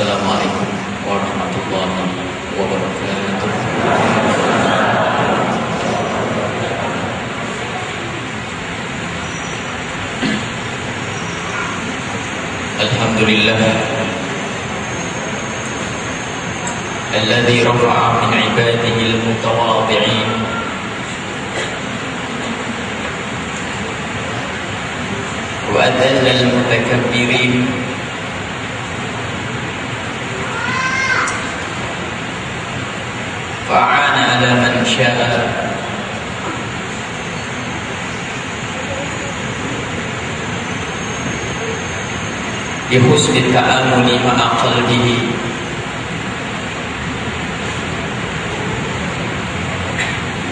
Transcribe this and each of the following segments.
السلام عليكم ورحمة الله وبركاته. الحمد لله الذي رفع من عباده المتواضعين وأذل المتكبرين فأعان على من شاء. بحسن التعامل مع قلبه.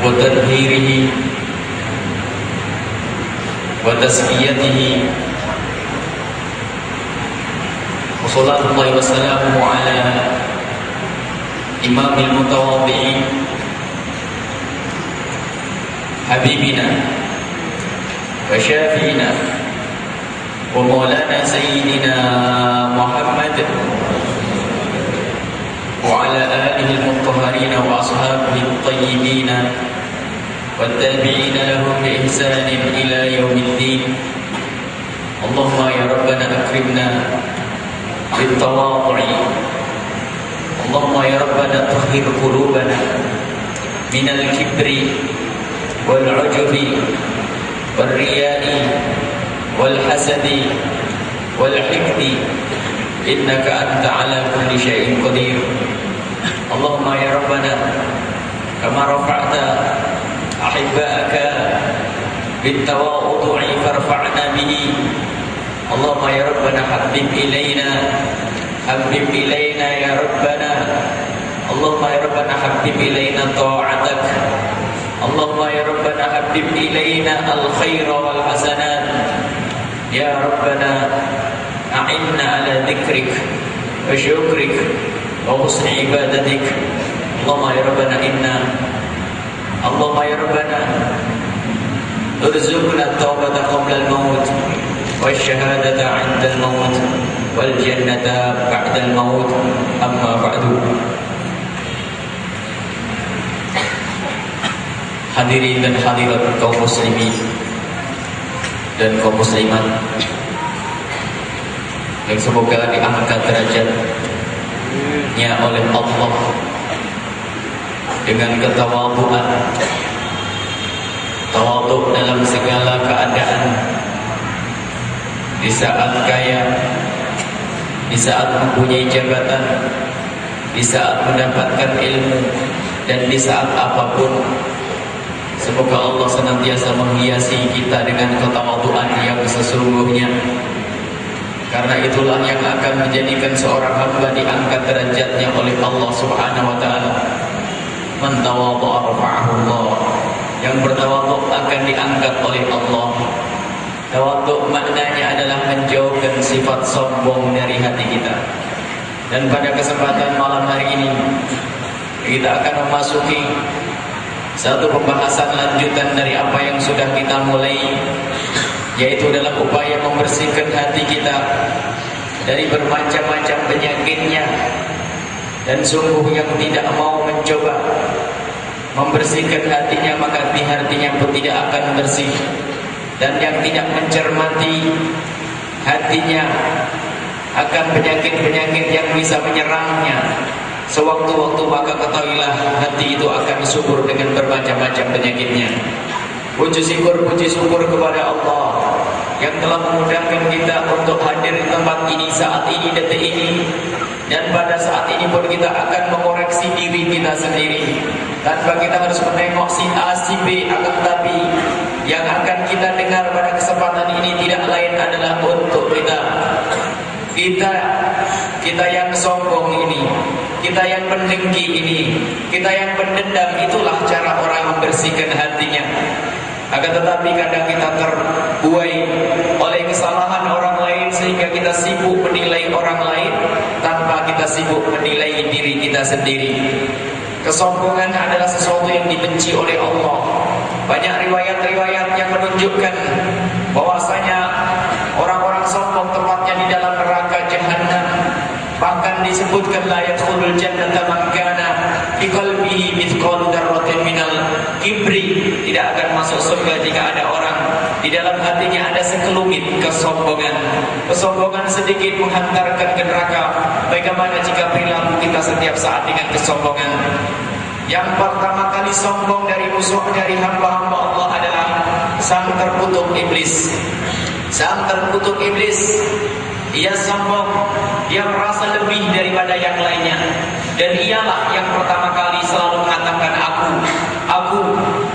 وتطهيره وتزكيته وصلاة الله وسلامه على إمام المتواضعين. حبيبنا وشافينا ومولانا سيدنا محمد وعلى آله المطهرين وأصحابه الطيبين والتابعين لهم بإحسان إلى يوم الدين. اللهم يا ربنا أكرمنا بالتواضع اللهم يا ربنا طهر قلوبنا من الكبر والعجب والرياء والحسد والحقد إنك أنت على كل شيء قدير اللهم يا ربنا كما رفعت أحبائك بالتواضع فارفعنا به اللهم يا ربنا حبب إلينا حبب إلينا يا ربنا. اللهم يا ربنا حبب إلينا طاعتك. اللهم يا ربنا حبب إلينا الخير والحسنات. يا ربنا أعنا على ذكرك وشكرك وحسن عبادتك. اللهم يا ربنا إنا اللهم يا ربنا ارزقنا التوبة قبل الموت والشهادة عند الموت. والجنة بعد الموت أما بعد Hadirin dan hadirat kaum muslimin dan kaum muslimat yang semoga diangkat derajatnya oleh Allah dengan ketawaduan tawaduk dalam segala keadaan di saat kaya di saat mempunyai jabatan di saat mendapatkan ilmu dan di saat apa pun Semoga Allah senantiasa menghiasi kita dengan ketawaduan yang sesungguhnya. Karena itulah yang akan menjadikan seorang hamba diangkat derajatnya oleh Allah subhanahu wa ta'ala. Man tawadhu'a Allah. Yang bertawadhu akan diangkat oleh Allah Tawadhu maknanya adalah menjauhkan sifat sombong dari hati kita. Dan pada kesempatan malam hari ini Kita akan memasuki satu pembahasan lanjutan dari apa yang sudah kita mulai yaitu dalam upaya membersihkan hati kita dari bermacam-macam penyakitnya. Dan sungguh yang tidak mau mencoba membersihkan hatinya maka hatinya pun tidak akan bersih dan yang tidak mencermati hatinya akan penyakit-penyakit yang bisa menyerangnya. Sewaktu-waktu maka ketahuilah hati itu akan subur dengan bermacam-macam penyakitnya. Puji syukur, puji syukur kepada Allah yang telah memudahkan kita untuk hadir di tempat ini saat ini detik ini. Dan pada saat ini pun kita akan mengoreksi diri kita sendiri. Tanpa kita harus menengok si A si B akan tetapi yang akan kita dengar pada kesempatan ini tidak lain adalah untuk kita kita kita yang sombong ini kita yang mendengki ini, kita yang mendendam itulah cara orang membersihkan hatinya. Akan tetapi kadang kita terbuai oleh kesalahan orang lain sehingga kita sibuk menilai orang lain tanpa kita sibuk menilai diri kita sendiri. Kesombongan adalah sesuatu yang dibenci oleh Allah. Banyak riwayat-riwayat yang menunjukkan bahwasanya orang-orang sombong tempatnya di dalam neraka jahanam Bahkan disebutkan la yadkhulul jannata man kana fi qalbihi mithqalu dzarratin minal kibri. Tidak akan masuk surga jika ada orang di dalam hatinya ada sekelumit kesombongan. Kesombongan sedikit menghantarkan ke neraka. Bagaimana jika perilaku kita setiap saat dengan kesombongan? Yang pertama kali sombong dari musuh dari hamba-hamba Allah adalah sang terkutuk iblis. Sang terkutuk iblis ia sombong, dia merasa lebih daripada yang lainnya. Dan ialah yang pertama kali selalu mengatakan aku, aku,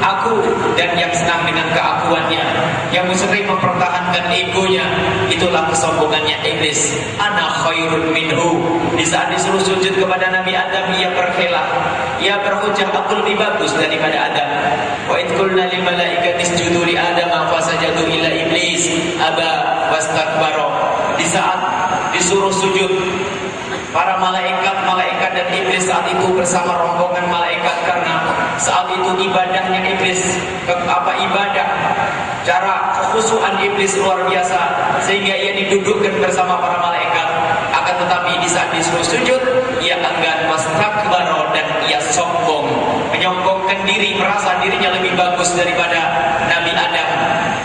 aku dan yang senang dengan keakuannya, yang sering mempertahankan egonya, itulah kesombongannya iblis. Ana khairun minhu. Di saat disuruh sujud kepada Nabi Adam, ia berkhilaf. Ia berhujah aku lebih bagus daripada Adam. Wa id qulna lil malaikati isjudu li Adam fa sajadu illa iblis aba wastakbara di saat disuruh sujud para dan iblis saat itu bersama rombongan malaikat karena saat itu ibadahnya iblis apa ibadah cara kekhusuan iblis luar biasa sehingga ia didudukkan bersama para malaikat. Akan tetapi di saat disuruh sujud ia enggan wastakbaro dan ia sombong menyombongkan diri merasa dirinya lebih bagus daripada Nabi Adam.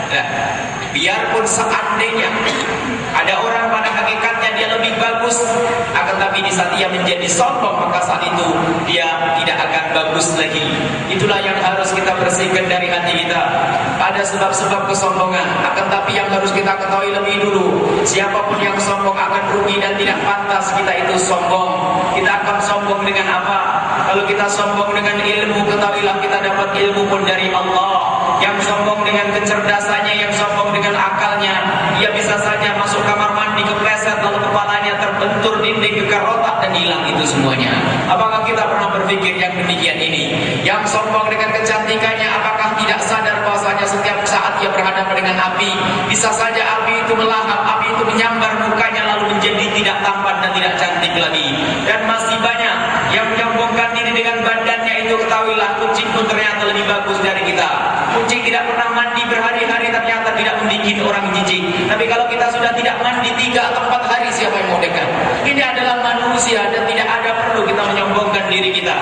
Nah, biarpun seandainya ada orang pada hakikatnya dia lebih bagus, akan tapi di saat dia menjadi sombong maka saat itu dia tidak akan bagus lagi. Itulah yang harus kita bersihkan dari hati kita. Ada sebab-sebab kesombongan, akan tapi yang harus kita ketahui lebih dulu, siapa pun yang sombong akan rugi dan tidak pantas kita itu sombong. Kita akan sombong dengan apa? Kalau kita sombong dengan ilmu, ketahuilah kita dapat ilmu pun dari Allah. Yang sombong dengan kecerdasannya, yang sombong dengan akalnya, ia bisa saja masuk kamar mandi kepleset lalu kepalanya terbentur dinding gegar otak dan hilang itu semuanya. Apakah kita pernah berpikir yang demikian ini? Yang sombong dengan kecantikannya apakah tidak sadar bahwasanya setiap saat ia berhadapan dengan api, bisa saja api itu melahap, api itu menyambar mukanya lalu menjadi tidak tampan dan tidak cantik lagi. Dan masih banyak yang menyombongkan diri dengan badannya itu ketahuilah kucing pun ternyata lebih bagus dari kita. Kucing tidak pernah mandi berhari-hari ternyata tidak membuat orang jijik. Tapi kalau kita sudah tidak mandi tiga atau empat hari siapa yang mau dekat? Ini adalah manusia dan tidak ada perlu kita menyombongkan diri kita.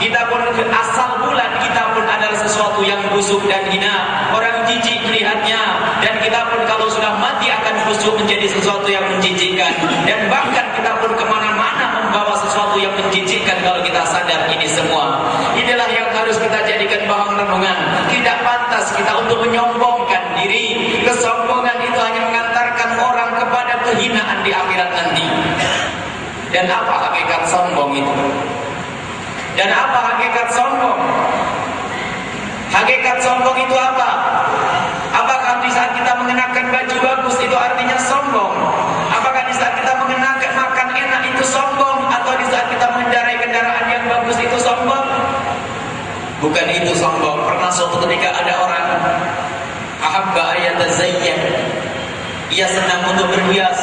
Kita pun asal bulan kita pun adalah sesuatu yang busuk dan hina. Orang jijik melihatnya dan kita pun kalau sudah mati akan busuk menjadi sesuatu yang menjijikkan. Dan bahkan kita pun ke mana-mana membawa sesuatu yang menjijikkan kalau kita sadar ini semua. Inilah yang harus kita jadikan bahan renungan. Tidak pantas kita untuk menyombongkan diri. Kesombongan itu hanya mengantarkan orang kepada kehinaan di akhirat nanti. Dan apa hakikat sombong itu? Dan apa hakikat sombong? Hakikat sombong itu apa? Apakah di saat kita mengenakan baju bagus itu artinya sombong? Apakah di saat kita mengenakan makan enak itu sombong? Atau di saat kita mengendarai kendaraan yang bagus itu sombong? Bukan itu sombong. Pernah suatu ketika ada orang ahabba ayatazayyan. Ia senang untuk berhias,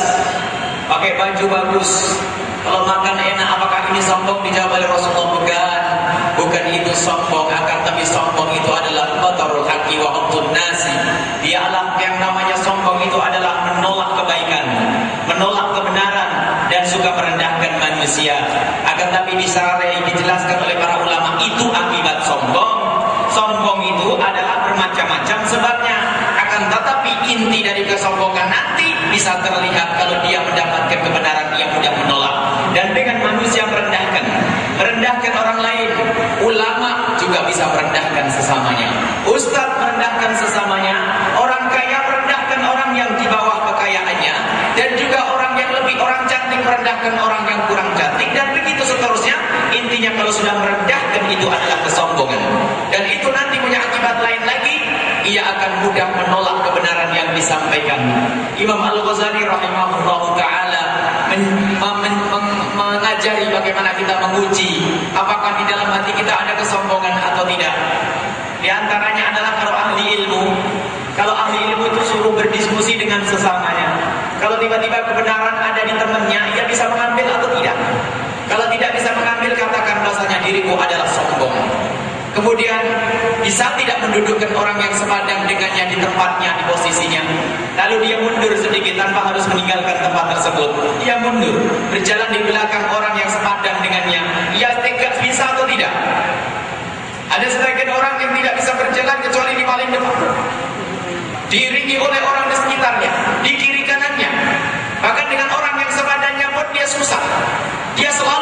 pakai baju bagus. Kalau makan enak, apakah ini sombong? Dijawab oleh Rasulullah bukan. Bukan itu sombong, akan tapi sombong itu adalah batarul haqi wa nasi. Dialah yang namanya sombong itu adalah menolak kebaikan, menolak kebenaran dan suka merendahkan manusia. Akan tapi disarai dijelaskan oleh para ulama itu sombong. Sombong itu adalah bermacam-macam sebabnya. Akan tetapi inti dari kesombongan nanti bisa terlihat kalau dia mendapatkan kebenaran dia mudah menolak. Dan dengan manusia merendahkan, merendahkan orang lain, ulama juga bisa merendahkan sesamanya. Ustadz merendahkan sesamanya, orang kaya merendahkan orang yang di bawah kekayaannya, dan juga orang yang lebih orang cantik merendahkan orang yang kurang cantik, dan begitu seterusnya. Intinya kalau sudah merendahkan itu adalah kesombongan. Dan itu nanti punya akibat lain lagi, ia akan mudah menolak kebenaran yang disampaikan. Imam Al-Ghazali rahimahullah taala men, men, men, mengajari bagaimana kita menguji apakah di dalam hati kita ada kesombongan atau tidak. Di antaranya adalah kalau ahli ilmu, kalau ahli ilmu itu suruh berdiskusi dengan sesamanya. Kalau tiba-tiba kebenaran ada di temannya, ia bisa mengambil atau tidak. Kalau tidak bisa mengambil, dirimu adalah sombong. Kemudian bisa tidak mendudukkan orang yang sepadang dengannya di tempatnya, di posisinya. Lalu dia mundur sedikit tanpa harus meninggalkan tempat tersebut. Dia mundur, berjalan di belakang orang yang sepadan dengannya. Ia tegak bisa atau tidak? Ada sebagian orang yang tidak bisa berjalan kecuali di paling depan. Diiringi oleh orang di sekitarnya, di kiri kanannya. Bahkan dengan orang yang sepadannya pun dia susah. Dia selalu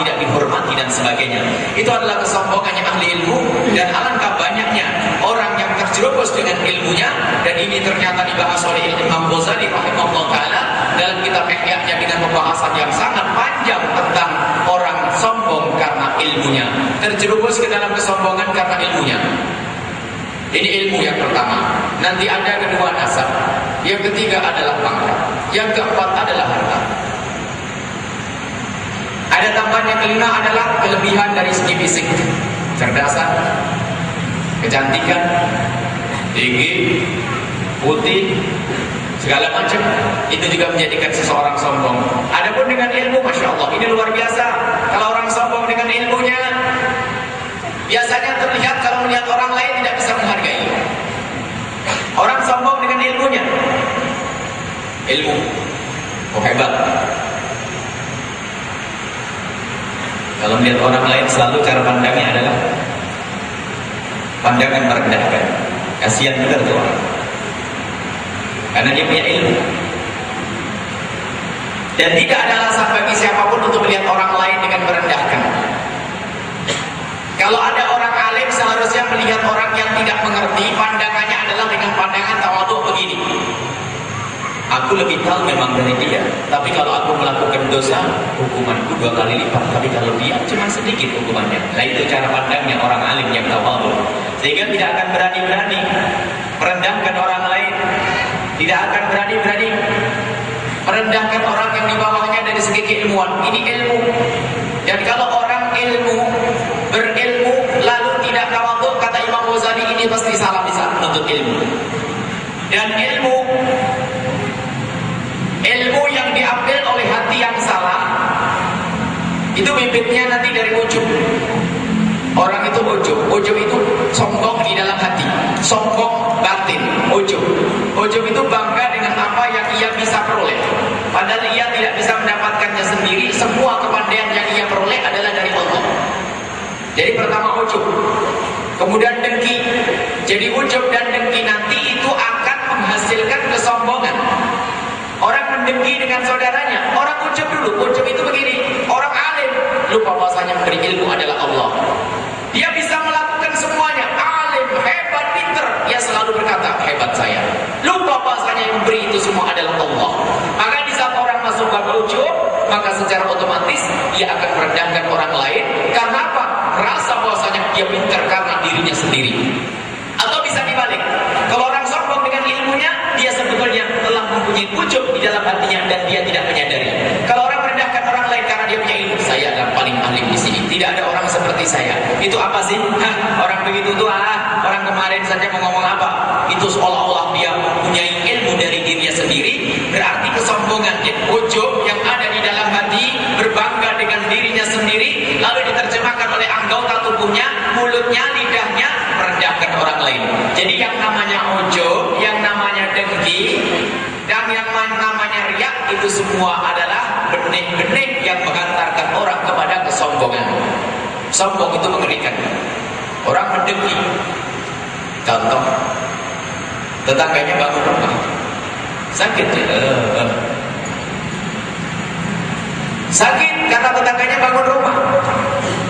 tidak dihormati dan sebagainya. Itu adalah kesombongannya ahli ilmu dan alangkah banyaknya orang yang terjerumus dengan ilmunya dan ini ternyata dibahas oleh Imam Ghazali rahimahullah taala dalam kitab Ihya'nya dengan pembahasan yang sangat panjang tentang orang sombong karena ilmunya, terjerumus ke dalam kesombongan karena ilmunya. Ini ilmu yang pertama. Nanti ada kedua nasab. Yang ketiga adalah pangkat. Yang keempat adalah harta. Ada tambahan yang kelima adalah kelebihan dari segi fisik. Cerdasan, kecantikan, tinggi, putih, segala macam itu juga menjadikan seseorang sombong. Adapun dengan ilmu, masya Allah, ini luar biasa. Kalau orang sombong dengan ilmunya, biasanya terlihat kalau melihat orang lain tidak bisa menghargai. Orang sombong dengan ilmunya, ilmu, oh hebat. Kalau melihat orang lain selalu cara pandangnya adalah pandangan merendahkan. Kasihan benar tuh orang. Karena dia punya ilmu. Dan tidak ada alasan bagi siapa pun untuk melihat orang lain dengan merendahkan. Kalau ada orang alim seharusnya melihat orang yang tidak mengerti, pandangannya adalah dengan pandangan tawaduk begini. Aku lebih tahu memang dari dia, tapi kalau aku melakukan dosa, hukumanku dua kali lipat. Tapi kalau dia cuma sedikit hukumannya. Nah itu cara pandangnya orang alim yang tawaduk. Sehingga tidak akan berani-berani merendahkan orang lain tidak akan berani-berani merendahkan orang yang di bawahnya dari segi keilmuan. Ini ilmu. Dan kalau orang ilmu berilmu lalu tidak tawadhu kata Imam Ghazali ini pasti salah bisa menuntut ilmu. Dan ilmu yang diambil oleh hati yang salah itu bibitnya nanti dari ujung. Orang itu ujub. Ujub itu sombong di dalam hati. Sombong batin. Ujub. Ujub itu bangga dengan apa yang ia bisa peroleh. Padahal ia tidak bisa mendapatkannya sendiri. Semua kepandaian yang ia peroleh adalah dari Allah. Jadi pertama ujub. Kemudian dengki. Jadi ujub dan dengki nanti itu akan menghasilkan kesombongan. Mendengki dengan saudaranya. Orang ujub dulu. Ujub itu begini. Orang alim. Lupa bahasanya memberi ilmu adalah Allah. Dia bisa melakukan semuanya. Alim, hebat, pinter. Dia selalu berkata, hebat saya. Lupa bahasanya yang memberi itu semua adalah Allah. Maka di saat orang masuk ke ujub, maka secara otomatis dia akan merendahkan orang lain. Karena apa? Rasa bahasanya dia pinter karena dirinya sendiri. Atau bisa dibalik. Kalau orang sombong dengan ilmunya, dia sebetulnya telah mempunyai ujub di dalam hatinya dan dia tidak menyadari. Kalau orang merendahkan orang lain karena dia punya ilmu, saya adalah paling ahli di sini. Tidak ada orang seperti saya. Itu apa sih? Hah, orang begitu tuh ah, orang kemarin saja mau ngomong apa? Itu seolah-olah dia mempunyai ilmu dari dirinya sendiri. Berarti kesombongan, ya, ujub yang ada di dalam hati, berbangga dengan dirinya sendiri, lalu diterjemahkan oleh anggota tubuhnya, mulutnya, lidahnya, merendahkan orang lain. Jadi yang namanya ujub, yang namanya dengki, dan yang namanya riak itu semua adalah benih-benih yang mengantarkan orang kepada kesombongan. Sombong itu mengerikan. Orang mendengki. Contoh, tetangganya bangun rumah. Sakit ya? Sakit karena tetangganya bangun rumah.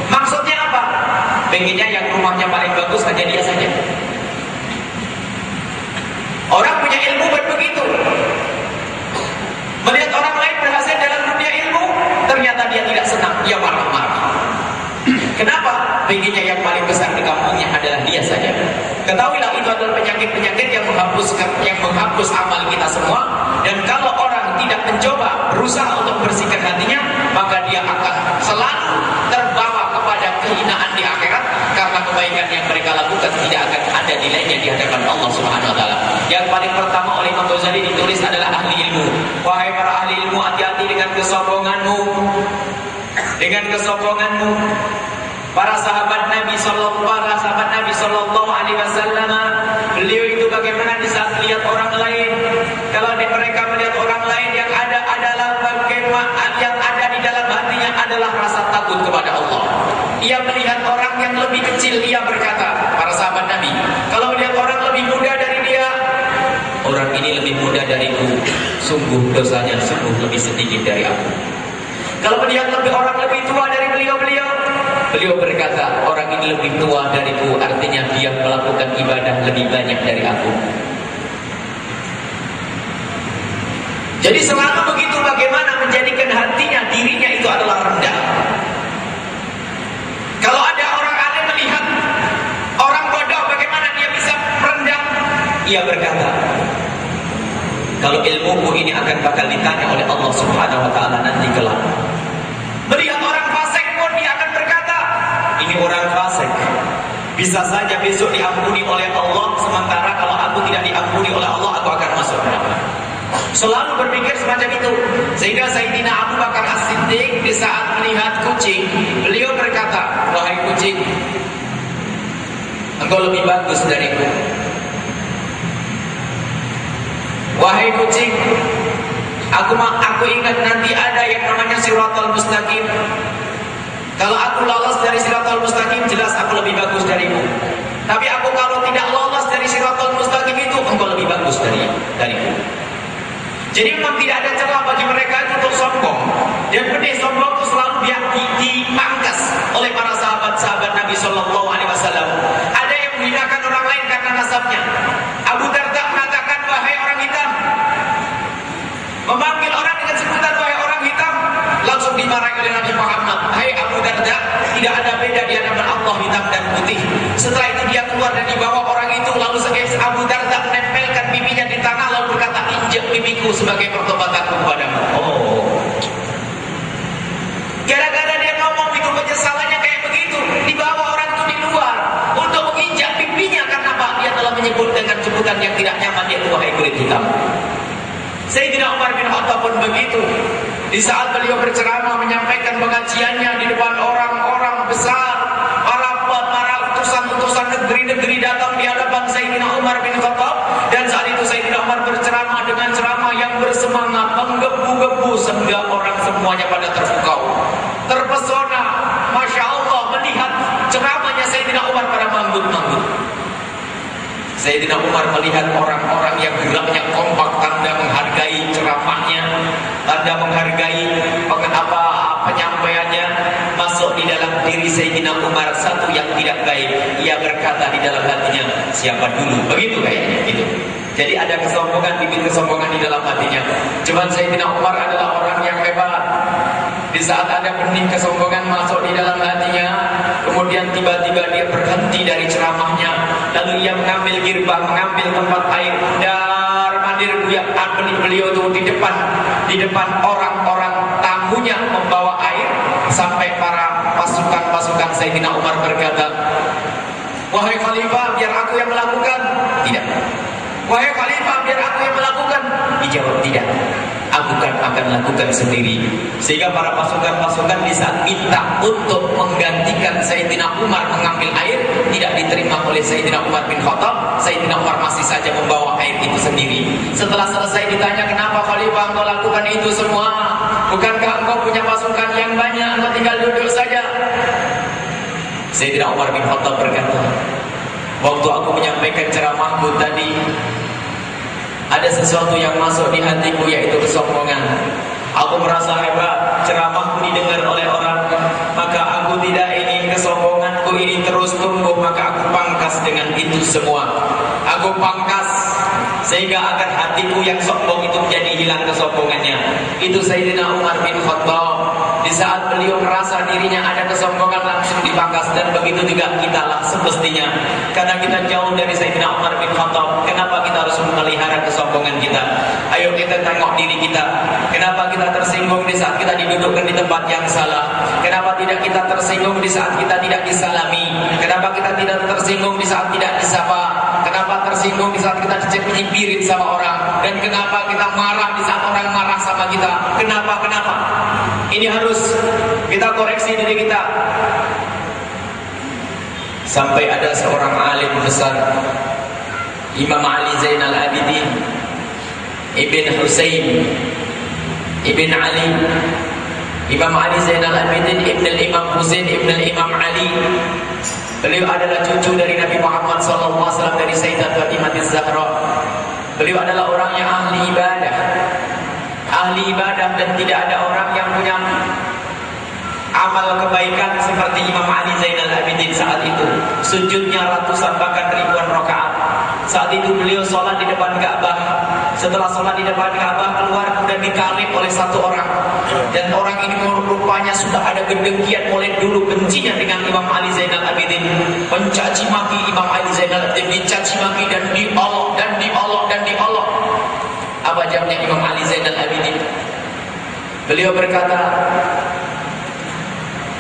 Maksudnya apa? Pengennya yang rumahnya paling bagus hanya dia saja. Orang punya ilmu begitu. Melihat orang lain berhasil dalam dunia ilmu, ternyata dia tidak senang, dia marah-marah. Kenapa? Pengennya yang paling besar di kampungnya adalah dia saja. Ketahuilah itu adalah penyakit-penyakit yang menghapus yang menghapus amal kita semua. Dan kalau orang tidak mencoba berusaha untuk membersihkan hatinya, maka dia akan selalu terbawa kepada kehinaan di akhirat karena kebaikan yang mereka lakukan tidak akan ada nilainya di hadapan Allah Subhanahu wa taala. Yang paling pertama oleh Imam Ghazali ditulis adalah ahli ilmu. Wahai para ahli ilmu, hati-hati dengan kesombonganmu. dengan kesombonganmu. Para sahabat Nabi Sallallahu para sahabat Nabi Sallallahu Alaihi Wasallam, beliau itu bagaimana di saat melihat orang lain. Kalau di mereka melihat orang lain yang ada adalah bagaimana yang ada di dalam hatinya adalah rasa takut kepada Allah. Ia melihat orang yang lebih kecil, ia berkata, para sahabat Nabi, kalau melihat orang lebih muda dari dia, orang ini lebih muda dariku, sungguh dosanya sungguh lebih sedikit dari aku. Kalau melihat lebih orang lebih tua dari beliau-beliau, Beliau berkata, orang ini lebih tua dariku, artinya dia melakukan ibadah lebih banyak dari aku. Jadi selalu begitu bagaimana menjadikan hatinya, dirinya itu adalah rendah. Kalau ada orang alim melihat orang bodoh bagaimana dia bisa rendah, ia berkata, kalau ilmuku ini akan bakal ditanya oleh Allah Subhanahu wa taala nanti kelak. Melihat orang ini orang fasik. Bisa saja besok diampuni oleh Allah sementara kalau aku tidak diampuni oleh Allah aku akan masuk neraka. Selalu berpikir semacam itu. Sehingga Sayyidina Abu Bakar As-Siddiq di saat melihat kucing, beliau berkata, "Wahai kucing, engkau lebih bagus dariku." Wahai kucing, aku aku ingat nanti ada yang namanya siratal mustaqim. Kalau aku lolos dari siratul mustaqim jelas aku lebih bagus darimu. Tapi aku kalau tidak lolos dari siratul mustaqim itu engkau lebih bagus dari dariku. Jadi memang tidak ada celah bagi mereka itu untuk sombong. Dan benih sombong itu selalu dia dipangkas oleh para sahabat-sahabat Nabi Shallallahu Alaihi Wasallam. Ada yang menghinakan orang lain karena nasabnya. Abu Darda hitam, memanggil orang dengan sebutan wahai orang hitam, langsung dimarahi oleh Nabi Muhammad. Hai Abu Darda, tidak ada beda di hadapan Allah hitam dan putih. Setelah itu dia keluar dan dibawa orang itu lalu sebagai Abu Darda menempelkan pipinya di tanah lalu berkata injak pipiku sebagai pertobatanku kepadamu. Oh. Gara-gara dia ngomong itu penyesalannya kayak begitu, dibawa orang itu di luar untuk menginjak pipinya telah menyebut dengan sebutan yang tidak nyaman yaitu wahai kulit hitam. Sayyidina Umar bin Khattab pun begitu. Di saat beliau berceramah menyampaikan pengajiannya di depan orang-orang besar, para para utusan-utusan negeri-negeri datang di hadapan Sayyidina Umar bin Khattab dan saat itu Sayyidina Umar berceramah dengan ceramah yang bersemangat, menggebu-gebu sehingga orang semuanya pada terpukau. Terpesona, Masya Allah melihat ceramahnya Sayyidina Umar pada manggut-manggut. Sayyidina Umar melihat orang-orang yang geraknya kompak tanda menghargai ceramahnya, tanda menghargai apa penyampaiannya masuk di dalam diri Sayyidina Umar satu yang tidak baik. Ia berkata di dalam hatinya, siapa dulu? Begitu kayaknya gitu. Jadi ada kesombongan, bibit kesombongan di dalam hatinya. Cuman Sayyidina Umar adalah orang yang hebat. Di saat ada benih kesombongan masuk di dalam hatinya, kemudian tiba-tiba dia berhenti dari ceramahnya, lalu ia mengambil girbah, mengambil tempat air, dar mandir benih beliau itu di depan, di depan orang-orang tamunya membawa air sampai para pasukan-pasukan Sayyidina Umar berkata, Wahai Khalifah, biar aku yang melakukan. Tidak. Wahai Khalifah, biar aku yang melakukan. Dijawab tidak. Aku kan akan lakukan sendiri. Sehingga para pasukan-pasukan di saat minta untuk menggantikan Sayyidina Umar mengambil air, tidak diterima oleh Sayyidina Umar bin Khattab. Sayyidina Umar masih saja membawa air itu sendiri. Setelah selesai ditanya kenapa Khalifah engkau lakukan itu semua? Bukankah engkau punya pasukan yang banyak, engkau tinggal duduk saja? Sayyidina Umar bin Khattab berkata, Waktu aku menyampaikan ceramahku tadi Ada sesuatu yang masuk di hatiku yaitu kesombongan. Aku merasa hebat Ceramahku didengar oleh orang. Maka aku tidak ingin kesombonganku ini terus tumbuh Maka aku pangkas dengan itu semua. Aku pangkas Sehingga agar hatiku yang sombong itu menjadi hilang kesombongannya Itu Sayyidina Umar bin Khattab di saat beliau merasa dirinya ada kesombongan langsung dipangkas dan begitu juga kita lah semestinya. Karena kita jauh dari Sayyidina Umar bin Khattab, kenapa kita harus memelihara kesombongan kita? Ayo kita tengok diri kita. Kenapa kita tersinggung di saat kita didudukkan di tempat yang salah? Kenapa tidak kita tersinggung di saat kita tidak disalami? Kenapa kita tidak tersinggung di saat tidak disapa? Kenapa tersinggung di saat kita dicempirin sama orang dan kenapa kita marah di saat orang marah sama kita? Kenapa? Kenapa? Ini harus kita koreksi diri kita. Sampai ada seorang alim besar Imam Ali Zainal Abidin Ibn Husain Ibn Ali Imam Ali Zainal Abidin Ibn Imam Husain Ibn Imam Ali Beliau adalah cucu dari Nabi Muhammad SAW dari Sayyidat Fatimah Zahra. Beliau adalah orang yang ahli ibadah. Ahli ibadah dan tidak ada orang yang punya amal kebaikan seperti Imam Ali Zainal Abidin saat itu. Sujudnya ratusan bahkan ribuan rakaat. Saat itu beliau sholat di depan Ka'bah. Setelah sholat di depan Ka'bah keluar kemudian ditarik oleh satu orang. Dan orang ini rupanya sudah ada kedengkian mulai dulu bencinya dengan Imam Ali Zainal Abidin. Mencaci maki Imam Ali Zainal Abidin, dicaci maki dan diolok dan diolok dan diolok. Apa jamnya Imam Ali Zainal Abidin? Beliau berkata,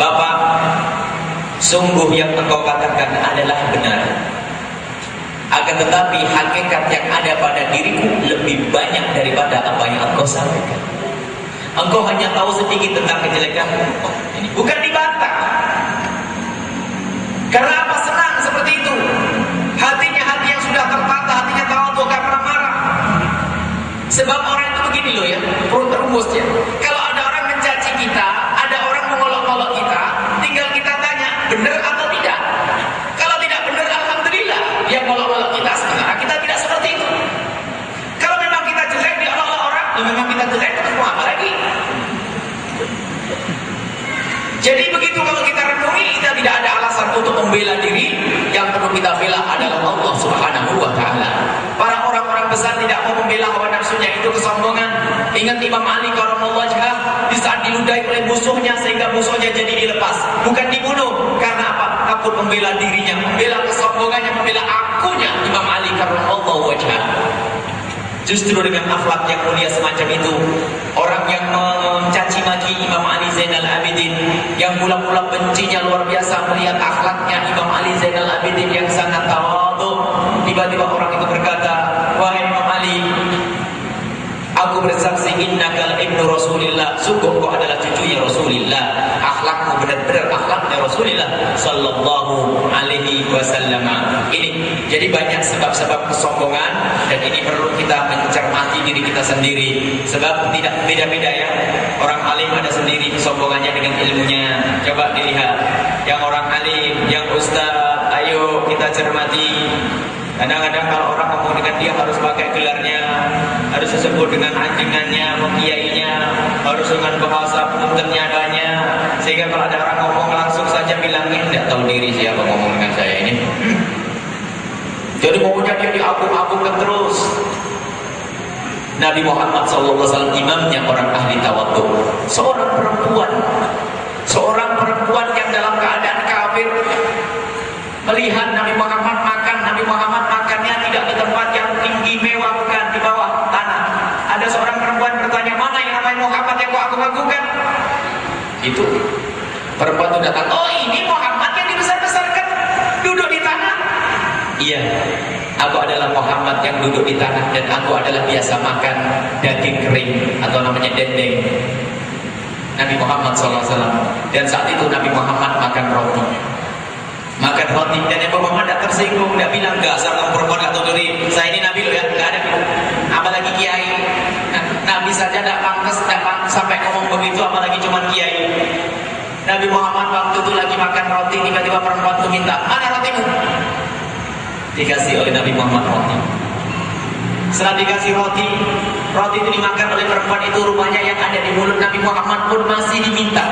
Bapak, sungguh yang engkau katakan adalah benar. Akan tetapi hakikat yang ada pada diriku lebih banyak daripada apa yang engkau sampaikan. Engkau hanya tahu sedikit tentang kejelekan. Ini bukan dibantah. Karena apa senang seperti itu? Hatinya hati yang sudah tertata, hatinya tahu karena marah. Sebab orang itu begini loh ya, rumusnya. Kalau ada orang mencaci kita, ada orang mengolok-olok kita, tinggal kita tanya, benar atau tidak? Kalau tidak benar, alhamdulillah. Dia ngolok-olok kita sebenarnya kita tidak seperti itu. Kalau memang kita jelek dia olok orang, ya memang kita jelek terus mau apa lagi? Jadi begitu kalau kita renungi kita tidak ada alasan untuk membela diri yang perlu kita bela adalah Allah Subhanahu wa taala. Para orang-orang besar tidak mau membela hawa nafsunya itu kesombongan. Ingat Imam Ali karramallahu wajhah di saat diludahi oleh musuhnya sehingga musuhnya jadi dilepas, bukan dibunuh. Karena apa? Takut membela dirinya, membela kesombongannya, membela akunya Imam Ali karramallahu wajhah. Justru dengan akhlak yang mulia semacam itu Orang yang mencaci maki Imam Ali Zainal Abidin Yang mula-mula bencinya luar biasa Melihat akhlaknya Imam Ali Zainal Abidin yang sangat tawadu Tiba-tiba orang itu berkata Aku bersaksi innakal ibnu Rasulillah. Sungguh kau adalah cucunya Rasulillah. Akhlakmu benar-benar akhlaknya Rasulillah Sallallahu alaihi wasallam. Ini jadi banyak sebab-sebab kesombongan Dan ini perlu kita mencermati diri kita sendiri. Sebab tidak beda-beda ya. Orang alim ada sendiri kesombongannya dengan ilmunya. Coba dilihat. Yang orang alim, yang ustaz Ayo kita cermati. Kadang-kadang kalau orang ngomong dengan dia harus pakai gelarnya, harus disebut dengan anjingannya, mekiainya, harus dengan bahasa puntennya adanya. Sehingga kalau ada orang ngomong langsung saja bilangnya tidak tahu diri siapa ngomong dengan saya ini. Jadi maunya dia diagung-agungkan terus. Nabi Muhammad SAW imamnya orang ahli tawadhu. Seorang perempuan, seorang perempuan yang dalam keadaan kafir melihat Nabi Muhammad makan, Nabi Muhammad makannya tidak di tempat yang tinggi mewah bukan di bawah tanah. Ada seorang perempuan bertanya, mana yang namanya Muhammad yang kau agung-agungkan? Itu perempuan itu datang, oh ini Muhammad yang dibesar-besarkan duduk di tanah. Iya, aku adalah Muhammad yang duduk di tanah dan aku adalah biasa makan daging kering atau namanya dendeng. Nabi Muhammad SAW dan saat itu Nabi Muhammad makan roti makan roti dan yang Muhammad tidak tersinggung tidak bilang gak asal kamu perempuan gak tahu diri saya ini Nabi loh ya gak ada kiai. Nah, Nabi saja tidak pantas pantas sampai ngomong begitu apalagi cuma kiai. Nabi Muhammad waktu itu lagi makan roti tiba-tiba perempuan itu minta mana rotimu? Dikasih oleh Nabi Muhammad roti. Setelah dikasih roti roti itu dimakan oleh perempuan itu rumahnya yang ada di mulut Nabi Muhammad pun masih diminta.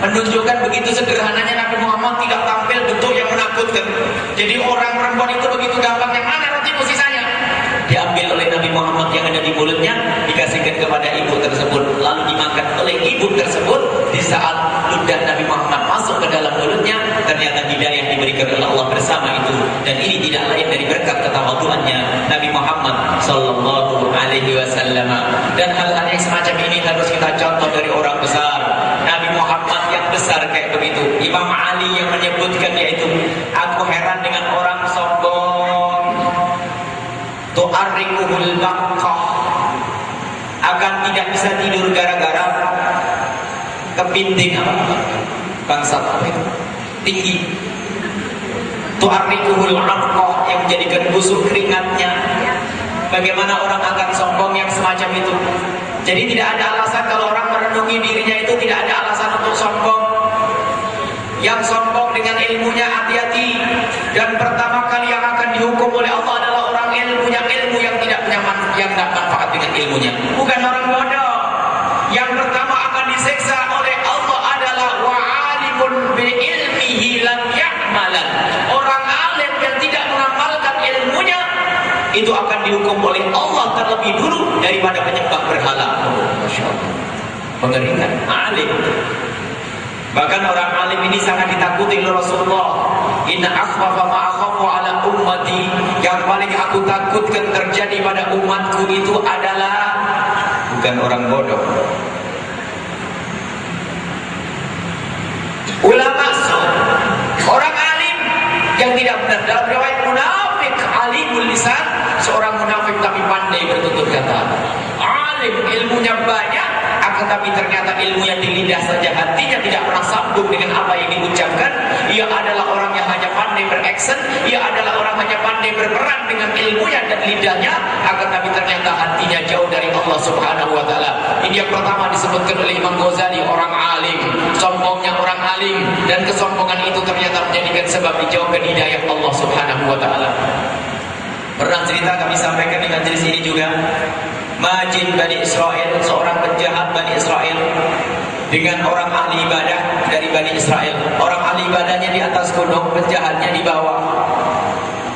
Menunjukkan begitu sederhananya Nabi Muhammad tidak tampil bentuk yang menakutkan. Jadi orang perempuan itu begitu gampang yang mana? Diambil oleh Nabi Muhammad yang ada di mulutnya, dikasihkan kepada ibu tersebut, lalu dimakan oleh ibu tersebut. Di saat ludah Nabi Muhammad masuk ke dalam mulutnya, ternyata hidayah diberikan oleh Allah bersama itu. Dan ini tidak lain dari berkat ketawaduannya Nabi Muhammad Sallallahu Alaihi Wasallam. Dan hal-hal yang semacam ini harus kita contoh dari orang besar. Nabi Muhammad yang besar kayak begitu. Imam Ali yang menyebutkan yaitu, aku heran dengan orang tu'arrikuhul baqqa. Akan tidak bisa tidur gara-gara kepinting bangsa tinggi. Tu'arrikuhul aqqa yang menjadikan busuk keringatnya. Bagaimana orang akan sombong yang semacam itu? Jadi tidak ada alasan kalau orang merenungi dirinya itu tidak ada alasan untuk sombong. Yang sombong dengan ilmunya hati-hati. Dan pertama kali yang akan dihukum oleh Allah adalah orang ilmunya ilmu yang tidak punya yang tidak manfaat dengan ilmunya. Bukan orang bodoh. Yang pertama akan diseksa oleh Allah adalah wa'alimun bi ilmihi lam ya'malan. Orang alim yang tidak mengamalkan ilmunya itu akan dihukum oleh Allah terlebih dulu daripada penyembah berhala. Mengerikan alim. Bahkan orang alim ini sangat ditakuti oleh Rasulullah. Inna akhwafa ma akhafu ala ummati. Yang paling aku takutkan terjadi pada umatku itu adalah bukan orang bodoh. Ulama orang alim yang tidak benar dalam riwayat munafik alimul lisan seorang munafik tapi pandai bertutur kata. Alim ilmunya banyak tetapi ternyata ilmunya di lidah saja. Hatinya tidak pernah sambung dengan apa yang diucapkan. Ia adalah orang yang hanya pandai beraksen ia adalah orang hanya pandai berperan dengan ilmunya dan lidahnya. Akan tapi ternyata hatinya jauh dari Allah subhanahu wa ta'ala. Ini yang pertama disebutkan oleh Imam Ghazali orang alim. Sombongnya orang alim. Dan kesombongan itu ternyata menjadikan sebab dijauhkan hidayah Allah subhanahu wa ta'ala. Pernah cerita kami sampaikan di majelis ini juga Majin Bani Israel, seorang penjahat Bani Israel dengan orang ahli ibadah dari Bani Israel. Orang ahli ibadahnya di atas gunung, penjahatnya di bawah.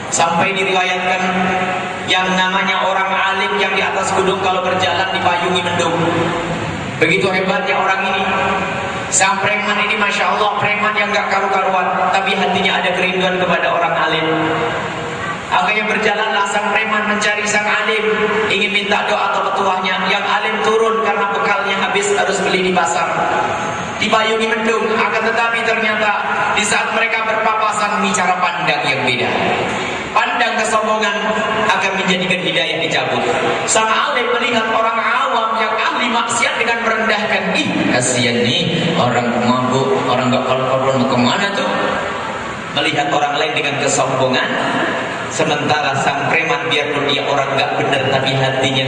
Sampai diriwayatkan yang namanya orang alim yang di atas gunung kalau berjalan dipayungi mendung. Begitu hebatnya orang ini. Sang preman ini Masya Allah preman yang gak karu-karuan Tapi hatinya ada kerinduan kepada orang alim Akhirnya berjalanlah sang preman mencari sang alim Ingin minta doa atau petuahnya. Yang alim turun karena bekalnya habis harus beli di pasar. Dipayungi mendung Akan tetapi ternyata Di saat mereka berpapasan Ini cara pandang yang beda. Pandang kesombongan akan menjadikan hidayah dicabut. Sang alim melihat orang awam yang ahli maksiat dengan merendahkan Ih kasihan nih orang mabuk Orang gak mau ke mana tuh? Melihat orang lain dengan kesombongan Sementara sang preman biarpun dia orang gak benar tapi hatinya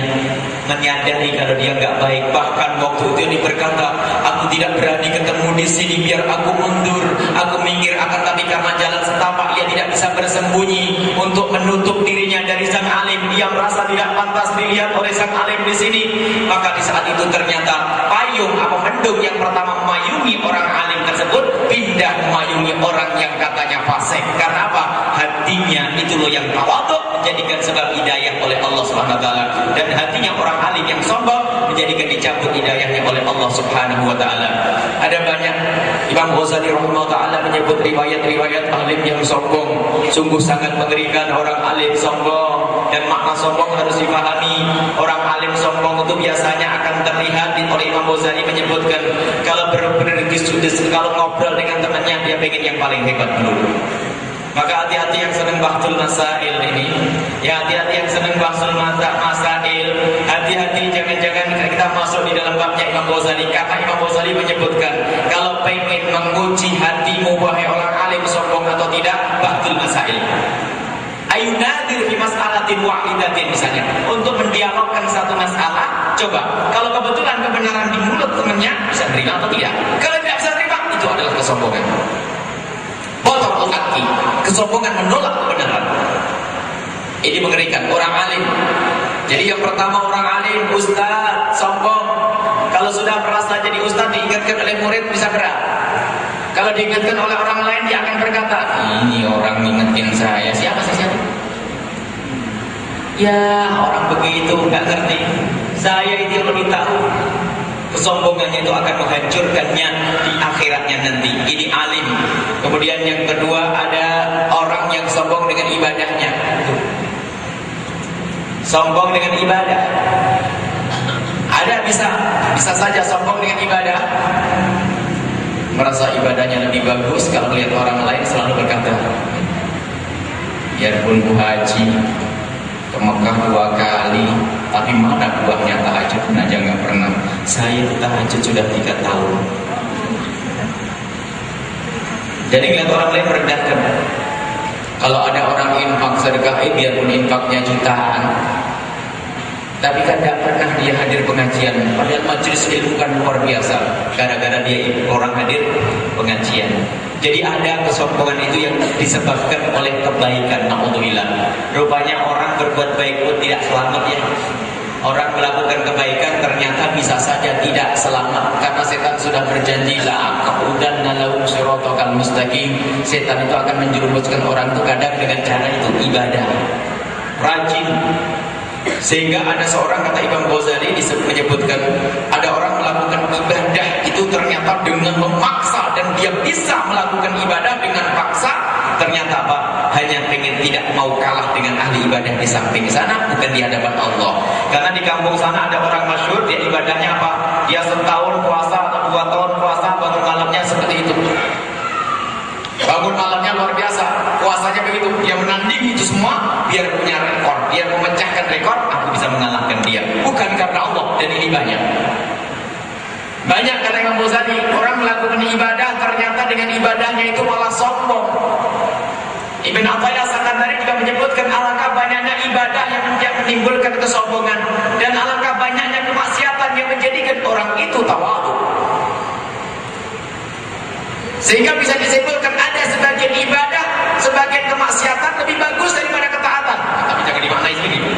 menyadari kalau dia gak baik. Bahkan waktu itu dia berkata, aku tidak berani ketemu di sini biar aku mundur, aku minggir akan tapi karena jalan setapak ia tidak bisa bersembunyi untuk menutup dirinya dari sang alim. Ia merasa tidak pantas dilihat oleh sang alim di sini. Maka di saat itu ternyata payung apa mendung yang pertama memayungi orang alim tersebut pindah memayungi orang yang katanya fasik. Karena apa? Hatinya itu loh yang tawaduk menjadikan sebab hidayah oleh Allah Subhanahu wa taala dan hatinya orang alim yang sombong menjadikan dicabut hidayahnya oleh Allah Subhanahu wa taala. Ada banyak Imam Ghazali rahimahullah taala menyebut riwayat-riwayat alim yang sombong. Sungguh sangat mengerikan orang alim sombong dan makna sombong harus dipahami. Orang alim sombong itu biasanya akan terlihat oleh Imam Ghazali menyebutkan kalau benar-benar kalau ngobrol dengan temannya dia pengen yang paling hebat dulu. Maka hati-hati yang senang bahtul masail ini Ya hati-hati yang senang bahtul masail Hati-hati jangan-jangan kita masuk di dalam babnya Imam Ghazali Kata Imam Ghazali menyebutkan Kalau pengen menguji hatimu Wahai orang alim sombong atau tidak Bahtul masail Ayunadir fi mas'alatin wahidatin misalnya Untuk mendialogkan satu masalah Coba Kalau kebetulan kebenaran di mulut temannya Bisa terima atau tidak Kalau tidak bisa terima Itu adalah kesombongan Botor hati kesombongan menolak kebenaran. Ini mengerikan orang alim. Jadi yang pertama orang alim, ustaz, sombong. Kalau sudah merasa jadi ustaz diingatkan oleh murid bisa gerak. Kalau diingatkan oleh orang lain dia akan berkata, ini orang ingetin saya. Siapa sih siapa? Ya orang begitu nggak ngerti. Saya itu lebih tahu kesombongannya itu akan menghancurkannya di akhiratnya nanti. Ini alim. Kemudian yang kedua ada orang yang sombong dengan ibadahnya. Sombong dengan ibadah. Ada bisa bisa saja sombong dengan ibadah. Merasa ibadahnya lebih bagus kalau melihat orang lain selalu berkata, "Biarpun Bu Haji Mekah dua kali, tapi mana buahnya tahajud aja nggak pernah. Saya tahajud sudah tiga tahun. Jadi ngeliat orang lain merendahkan. Kalau ada orang infak sedekah, eh, biarpun infaknya jutaan, tapi kan tidak pernah dia hadir pengajian. Padahal majelis ilmu kan luar biasa. Gara-gara dia orang hadir pengajian. Jadi ada kesombongan itu yang disebabkan oleh kebaikan. Alhamdulillah. Rupanya orang berbuat baik pun tidak selamat ya. Orang melakukan kebaikan ternyata bisa saja tidak selamat karena setan sudah berjanji la kemudian lahum siratal mustaqim. Setan itu akan menjerumuskan orang itu kadang dengan cara itu ibadah. Rajin sehingga ada seorang kata Imam Ghazali menyebutkan ada orang melakukan ibadah itu ternyata dengan memaksa dan dia bisa melakukan ibadah dengan paksa ternyata apa? Hanya pengen tidak mau kalah dengan ahli ibadah di samping sana bukan di hadapan Allah. Karena di kampung sana ada orang masyhur dia ibadahnya apa? Dia setahun puasa atau dua tahun puasa bangun malamnya seperti itu. Bangun malamnya luar biasa, puasanya begitu. Dia menandingi itu semua biar punya dia memecahkan rekor, aku bisa mengalahkan dia. Bukan karena Allah dan ini banyak. Banyak kata Imam Ghazali, orang melakukan ibadah ternyata dengan ibadahnya itu malah sombong. Ibn Athaillah tadi juga menyebutkan alangkah banyaknya ibadah yang menimbulkan kesombongan dan alangkah banyaknya kemaksiatan yang menjadikan orang itu tawadu. Sehingga bisa disimpulkan ada sebagian ibadah, sebagian kemaksiatan lebih bagus daripada ketaatan. Tapi jangan dimaknai begitu.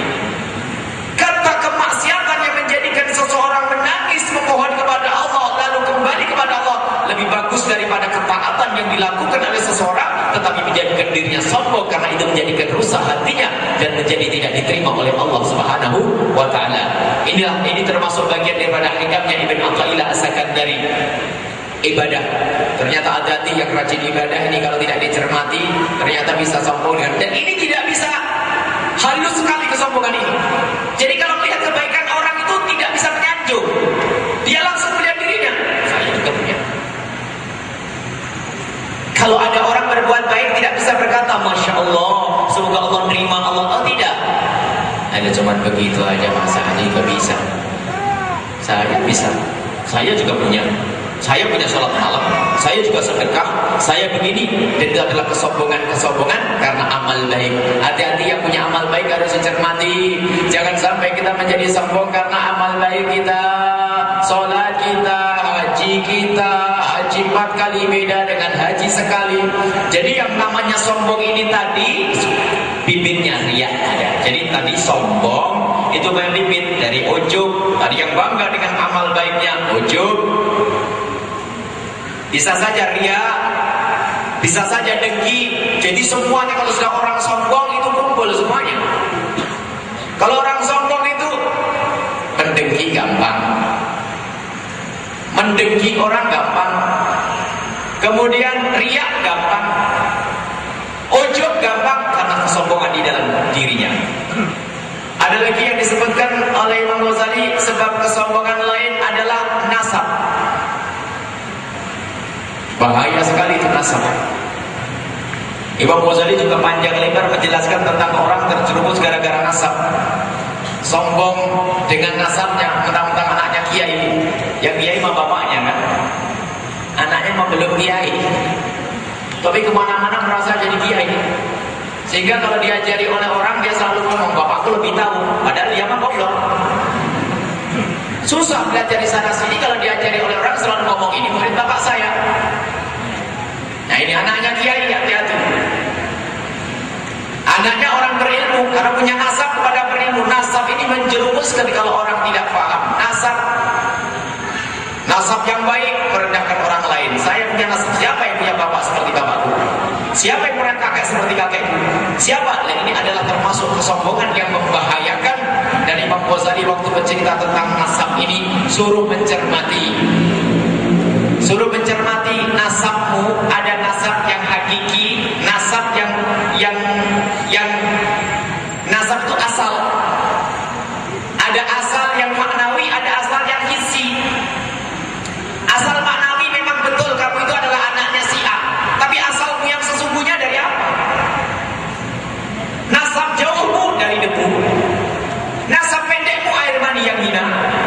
Kata kemaksiatan yang menjadikan seseorang menangis memohon kepada Allah lalu kembali kepada Allah lebih bagus daripada ketaatan yang dilakukan oleh seseorang tetapi menjadikan dirinya sombong karena itu menjadikan rusak hatinya dan menjadi tidak diterima oleh Allah Subhanahu wa taala. Inilah ini termasuk bagian daripada hikamnya Ibn Athaillah asalkan dari ibadah. Ternyata ada hati yang rajin ibadah ini kalau tidak dicermati ternyata bisa sombong dan ini tidak bisa halus sekali kesombongan ini. Jadi kalau melihat kebaikan orang itu tidak bisa menyanjung. Dia langsung melihat dirinya. Saya juga punya. Kalau ada orang berbuat baik tidak bisa berkata Masya Allah Semoga Allah menerima Allah Oh tidak Ada cuma begitu aja masa ini juga bisa Saya bisa Saya juga punya saya punya sholat malam, saya juga sedekah, saya begini. Dan itu adalah kesombongan-kesombongan karena amal baik. Hati-hati yang punya amal baik harus dicermati. Jangan sampai kita menjadi sombong karena amal baik kita, sholat kita, haji kita, haji empat kali beda dengan haji sekali. Jadi yang namanya sombong ini tadi bibitnya riak ada. Jadi tadi sombong itu bibit dari ujub. Tadi yang bangga dengan amal baiknya ujub bisa saja ria, bisa saja dengki. Jadi semuanya kalau sudah orang sombong itu kumpul semuanya. Kalau orang sombong itu mendengki gampang. Mendengki orang gampang. Kemudian riak gampang. Ujub gampang karena kesombongan di dalam dirinya. Ada lagi yang disebutkan oleh Imam Ghazali sebab kesombongan lain adalah nasab. Bahaya sekali itu nasab. Imam Ghazali juga panjang lebar menjelaskan tentang orang terjerumus gara-gara nasab. Sombong dengan nasabnya, mentang-mentang anaknya kiai. Yang kiai mah bapaknya kan. Anaknya mah belum kiai. Tapi ke mana-mana merasa jadi kiai. Sehingga kalau diajari oleh orang dia selalu ngomong bapakku lebih tahu. Padahal dia mah goblok. Susah belajar di sana sini kalau diajari oleh orang selalu ngomong ini murid bapak saya. Nah ini anaknya kiai hati-hati. Anaknya orang berilmu karena punya nasab kepada berilmu. Nasab ini menjerumuskan kalau orang tidak paham. Nasab Nasab yang baik merendahkan orang lain. Saya punya nasab. Siapa yang punya bapak seperti bapakku? Siapa yang punya kakek seperti kakekku? Siapa? Dan ini adalah termasuk kesombongan yang membahayakan. Dan Imam Ghazali waktu bercerita tentang nasab ini suruh mencermati. Suruh mencermati nasabmu, ada nasab yang hakiki, nasab yang yang yang nasab itu asal. Ada asal yang maknawi, ada asal yang hissi. Asal maknawi memang betul kamu itu adalah anaknya si A, tapi asalmu yang sesungguhnya dari apa? Nasab jauhmu dari debu. Nasab pendekmu air mani yang hina.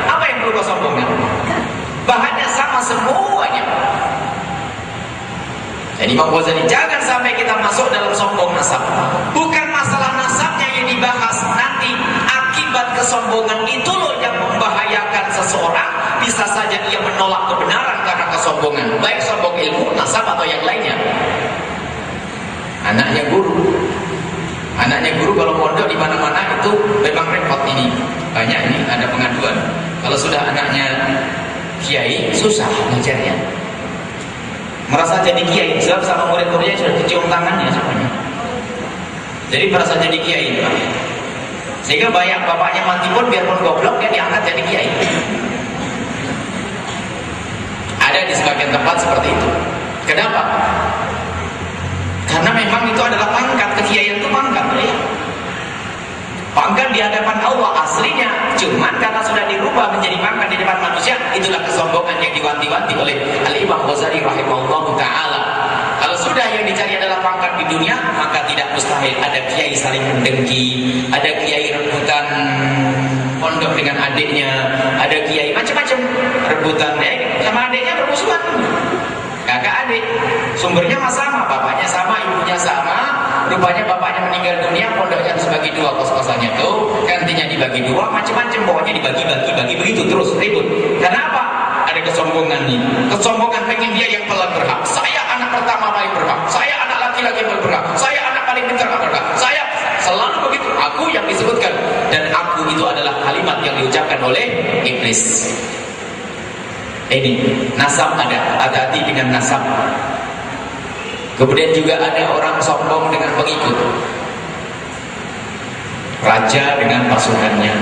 Apa yang perlu kau sombongkan? Bahannya sama semua jadi Imam Ghazali jangan sampai kita masuk dalam sombong nasab. Bukan masalah nasabnya yang dibahas nanti akibat kesombongan itu loh yang membahayakan seseorang. Bisa saja dia menolak kebenaran karena kesombongan, baik sombong ilmu, nasab atau yang lainnya. Anaknya guru, anaknya guru kalau pondok di mana-mana itu memang repot ini. Banyak ini ada pengaduan. Kalau sudah anaknya kiai susah ngajarnya merasa jadi kiai. Sebab sama murid-muridnya sudah dicium tangannya semuanya. Jadi merasa jadi kiai. Sehingga banyak bapaknya mati pun biarpun goblok dia diangkat jadi kiai. Ada di sebagian tempat seperti itu. Kenapa? karena memang itu adalah pangkat. Kekiaian itu pangkat ya. Pangkat di hadapan Allah aslinya Cuman karena sudah dirubah menjadi pangkat di depan manusia Itulah kesombongan yang diwanti-wanti oleh Al-Imam Ghazali rahimahullah ta'ala. Kalau sudah yang dicari adalah pangkat di dunia Maka tidak mustahil ada kiai saling mendengki Ada kiai rebutan pondok dengan adiknya Ada kiai macam-macam rebutan. Eh, Sama adiknya bermusuhan. Kakak adik Sumbernya sama Bapaknya sama, ibunya sama Rupanya bapaknya meninggal dunia, pondoknya dibagi dua kos-kosannya itu, gantinya dibagi dua, macam-macam pokoknya dibagi-bagi, bagi begitu terus ribut. Kenapa? Ada kesombongan nih. Kesombongan pengen dia yang paling berhak. Saya anak pertama paling berhak. Saya anak laki-laki paling berhak. Saya anak paling pintar berhak. Saya selalu begitu. Aku yang disebutkan dan aku itu adalah kalimat yang diucapkan oleh iblis. Ini nasab ada. Hati-hati dengan nasab. Kemudian juga ada orang sombong dengan pengikut. Raja dengan pasukannya.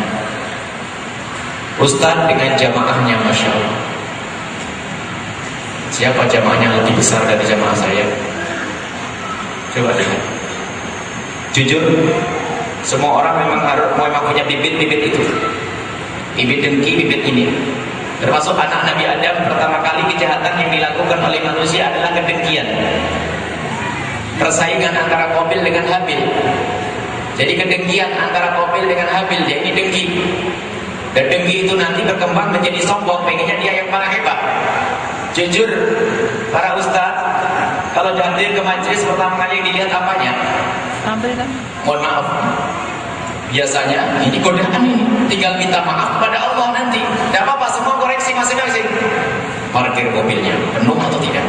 Ustadz dengan jamaahnya Masya Allah. Siapa jamaahnya lebih besar dari jamaah saya? Coba dengar. Jujur, semua orang memang harus memang punya bibit-bibit itu. Bibit dengki, bibit ini. Termasuk anak Nabi Adam pertama kali kejahatan yang dilakukan oleh manusia adalah kedengkian persaingan antara Qabil dengan Habil. Jadi kedengkian antara Qabil dengan Habil, dia ini dengki. Dan dengki itu nanti berkembang menjadi sombong, pengennya dia yang paling hebat. Jujur, para ustaz, kalau hadir ke majelis pertama kali yang dilihat apanya? Tampil kan? Mohon maaf. Biasanya ini godaan ini, tinggal minta maaf kepada Allah nanti. Tidak apa-apa, semua koreksi masing-masing. Parkir mobilnya penuh atau tidak?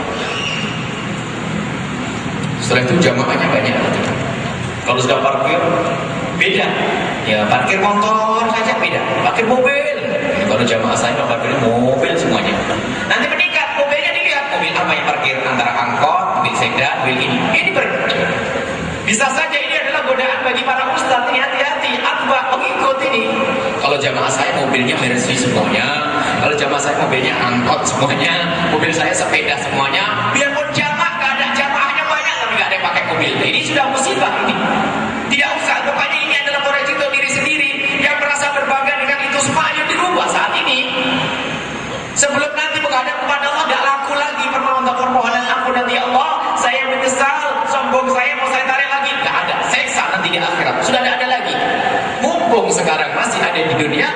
Setelah itu jamaahnya banyak Kalau sudah parkir beda. Ya parkir motor saja beda. Parkir mobil. Ya, kalau jamaah saya parkir mobil semuanya. Nanti meningkat mobilnya dilihat mobil apa yang parkir antara angkot, mobil sedan, mobil ini. Ini ber bisa saja ini adalah godaan bagi para ustadz. Ini hati-hati, atba pengikut ini. Kalau jamaah saya mobilnya Mercy semuanya, kalau jamaah saya mobilnya angkot semuanya, mobil saya sepeda semuanya, jamaah Ini sudah musibah ini. Tidak usah, pokoknya ini adalah koreksi untuk diri sendiri yang merasa berbangga dengan itu. Semua yang dirubah saat ini. Sebelum nanti menghadap kepada Allah tidak laku lagi permohonan permohonan ampun nanti ya Allah. Saya menyesal sombong saya mau saya tarik lagi. Tidak ada. Seksa nanti di akhirat. Sudah tidak ada lagi. Mumpung sekarang masih ada di dunia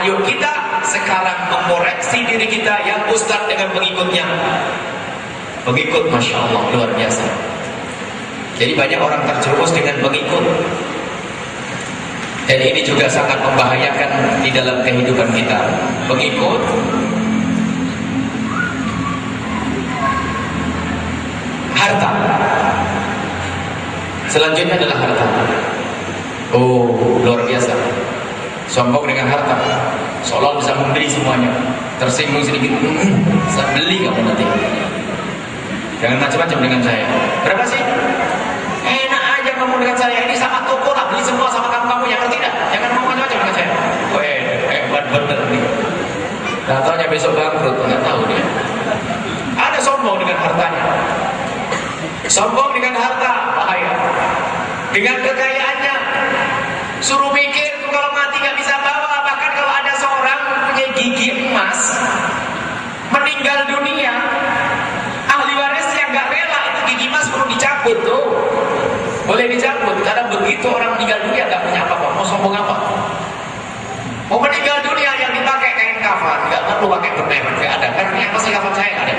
ayo kita sekarang mengoreksi diri kita yang ustaz dengan pengikutnya. Pengikut masya Allah luar biasa jadi banyak orang terjerumus dengan pengikut. Dan ini juga sangat membahayakan di dalam kehidupan kita. Pengikut harta. Selanjutnya adalah harta. Oh, luar biasa. Sombong dengan harta. Seolah bisa membeli semuanya. Tersinggung sedikit. Saya beli kamu nanti. Jangan macam-macam dengan saya. Berapa sih? ngomong dengan saya ini sama toko lah beli semua sama kamu kamu yang ngerti dah jangan ngomong macam-macam dengan saya. Weh, hebat bener nih. Taunya besok bangkrut nggak tahu dia. Ada sombong dengan hartanya. Sombong dengan harta bahaya. Dengan kekayaannya suruh mikir tuh kalau mati nggak bisa bawa bahkan kalau ada seorang punya gigi emas meninggal dunia ahli waris yang nggak rela itu gigi emas perlu dicabut tuh boleh dicabut begitu orang meninggal dunia nggak punya apa-apa mau sombong apa mau meninggal dunia yang dipakai kain kafan nggak perlu pakai bermerek nggak ada karena yang pasti kafan saya ada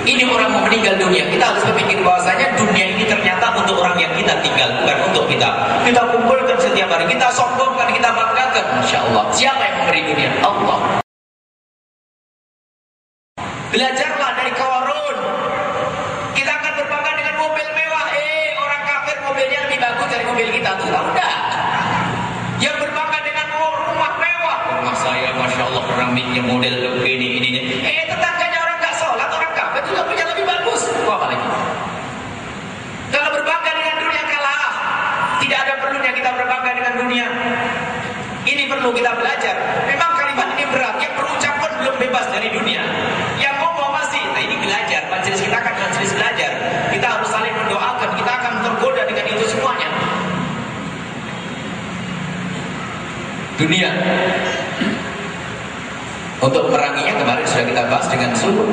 Ini orang mau meninggal dunia. Kita harus berpikir bahwasanya dunia ini ternyata untuk orang yang kita tinggal, bukan untuk kita. Kita kumpulkan setiap hari, kita sombongkan, kita banggakan. Masya Allah. Siapa yang memberi dunia? Allah. Belajarlah dari Kawarun. Kita akan berbangga dengan mobil mewah. Eh, orang kafir mobilnya lebih bagus dari mobil kita. Tuh, tahu enggak? Yang berbangga dengan oh, rumah mewah. Rumah saya, Masya Allah, keramiknya model begini, ininya. Eh, tetangganya orang nggak sholat, orang kafir juga punya lebih bagus. Wah, apa lagi? Kalau berbangga dengan dunia kalah. Tidak ada perlunya kita berbangga dengan dunia. Ini perlu kita belajar. Memang kalimat ini berat. Yang berucap pun belum bebas dari dunia. Yang ngomong masih. Nah ini belajar. Majelis kita akan majelis belajar. Kita harus saling mendoakan. Kita akan tergoda dengan itu semuanya. Dunia. Untuk meranginya kemarin sudah kita bahas dengan suhu.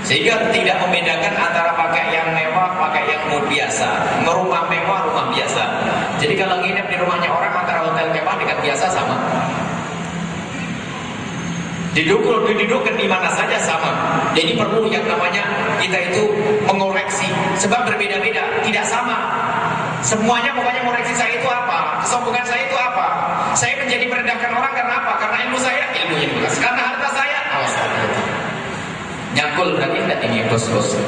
Sehingga tidak membedakan antara pakai yang mewah, pakai yang mood biasa. Rumah mewah, rumah biasa. Jadi kalau nginep di rumahnya orang antara hotel mewah dengan biasa sama. Didukul, didudukkan di mana saja sama. Jadi perlu yang namanya kita itu mengoreksi. Sebab berbeda-beda, tidak sama. Semuanya pokoknya mengoreksi saya itu apa? Kesombongan saya itu apa? Saya menjadi merendahkan orang karena apa? Karena ilmu saya, ilmu yang bekas. Karena harta saya, awas Nyakul berarti tidak ini bos-bos.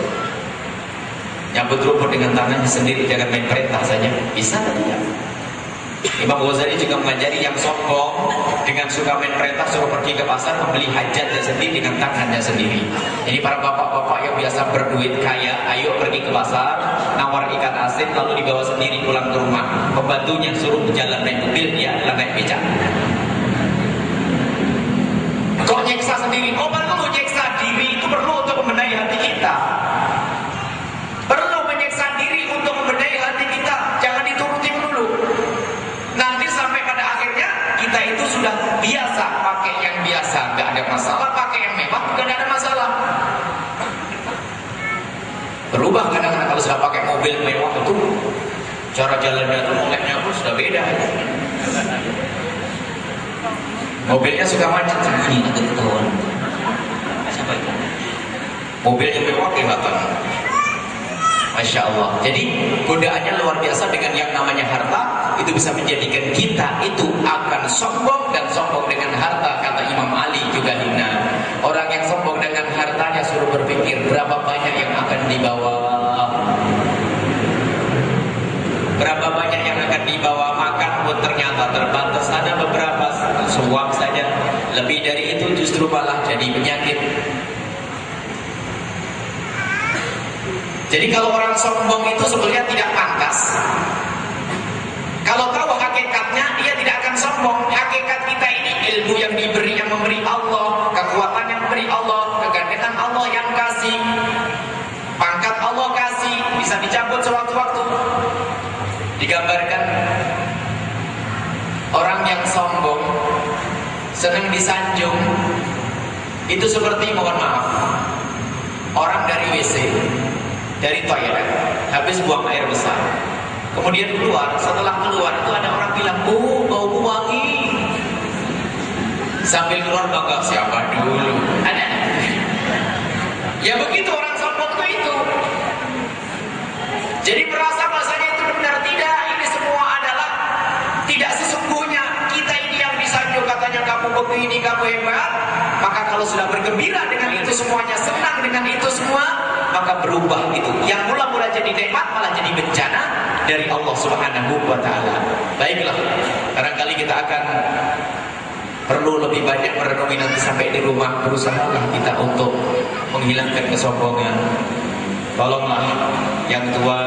Nyabut rumput dengan tangannya sendiri jangan main perintah saja. Bisa tidak? Imam Ghazali juga mengajari yang sombong dengan suka main perintah suruh pergi ke pasar membeli hajatnya sendiri dengan tangannya sendiri. Jadi para bapak-bapak yang biasa berduit kaya, ayo pergi ke pasar, nawar ikan asin lalu dibawa sendiri pulang ke rumah. Pembantunya suruh berjalan naik mobil, dia naik becak. Kok nyeksa sendiri? Oh perlu nyeksa diri itu perlu untuk membenahi hati kita. Perlu menyeksa diri untuk membenahi hati kita. Jangan diturutin dulu. Nanti sampai pada akhirnya kita itu sudah biasa pakai yang biasa, nggak ada masalah. Pakai yang mewah, nggak ada masalah. Berubah kadang-kadang kalau sudah pakai mobil mewah itu cara jalannya itu moleknya pun sudah beda. Mobilnya suka macet sembunyi nanti ketahuan. Siapa itu? Mobilnya mewah kelihatan. Masya Allah. Jadi godaannya luar biasa dengan yang namanya harta itu bisa menjadikan kita itu akan sombong dan sombong dengan harta kata Imam Ali juga hina. Orang yang sombong dengan hartanya suruh berpikir berapa banyak yang akan dibawa. Berapa banyak yang akan dibawa makan pun ternyata terbatas. Ada beberapa suap saja. Lebih dari itu justru malah jadi penyakit. Jadi kalau orang sombong itu sebetulnya tidak pantas. Kalau tahu hakikatnya, dia tidak akan sombong. Hakikat kita ini ilmu yang diberi, yang memberi Allah, kekuatan yang memberi Allah, kegandengan Allah yang kasih, pangkat Allah kasih, bisa dicabut sewaktu-waktu. Digambarkan orang yang sombong, senang disanjung, itu seperti mohon maaf, orang dari WC, dari toilet, habis buang air besar. Kemudian keluar, setelah keluar itu ada orang bilang, oh bau wangi. Sambil keluar bangga siapa dulu? Ada? Ya begitu orang sombong itu itu. Jadi merasa bahasanya itu benar tidak. Ini semua adalah tidak sesungguhnya kita ini yang disanjung katanya kamu begini, kamu hebat. Maka kalau sudah bergembira dengan itu semuanya, senang dengan itu semua, maka berubah itu. Yang mula-mula jadi nikmat malah jadi bencana dari Allah Subhanahu wa taala. Baiklah, barangkali kita akan perlu lebih banyak merenungi nanti sampai di rumah berusahalah kita untuk menghilangkan kesombongan. Tolonglah yang tua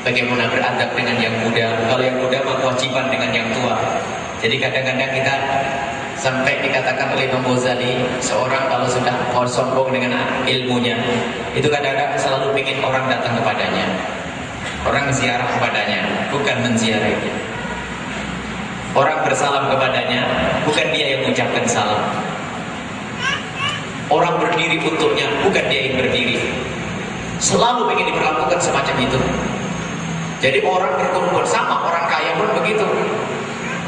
bagaimana beradab dengan yang muda. Kalau yang muda mah kewajiban dengan yang tua. Jadi kadang-kadang kita sampai dikatakan oleh Imam Ghazali seorang kalau sudah sombong dengan ilmunya itu kadang-kadang selalu ingin orang datang kepadanya. Orang ziarah kepadanya bukan menziarahinya orang bersalam kepadanya bukan dia yang mengucapkan salam. Orang berdiri untuknya bukan dia yang berdiri. Selalu ingin diperlakukan semacam itu. Jadi orang berkumpul sama orang kaya pun begitu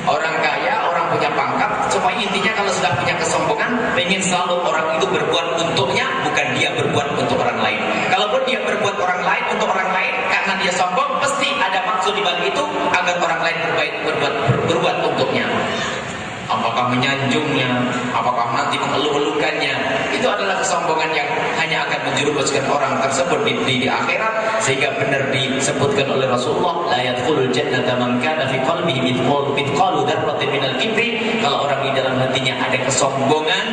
orang kaya orang punya pangkat. Cuma intinya kalau sudah punya kesombongan, pengen selalu orang itu berbuat untuknya, bukan dia berbuat untuk orang lain. Kalaupun dia berbuat orang lain untuk orang lain, karena dia sombong, pasti ada maksud di balik itu agar orang lain berbaik berbuat berbuat untuknya apakah menyanjungnya, apakah nanti mengeluh-elukannya. Itu adalah kesombongan yang hanya akan menjerumuskan orang tersebut di, di, di akhirat sehingga benar disebutkan oleh Rasulullah la yadkhulul jannata man kana fi qalbihi mithqalu mithqalu dzarratin minal kibri. Kalau orang di dalam hatinya ada kesombongan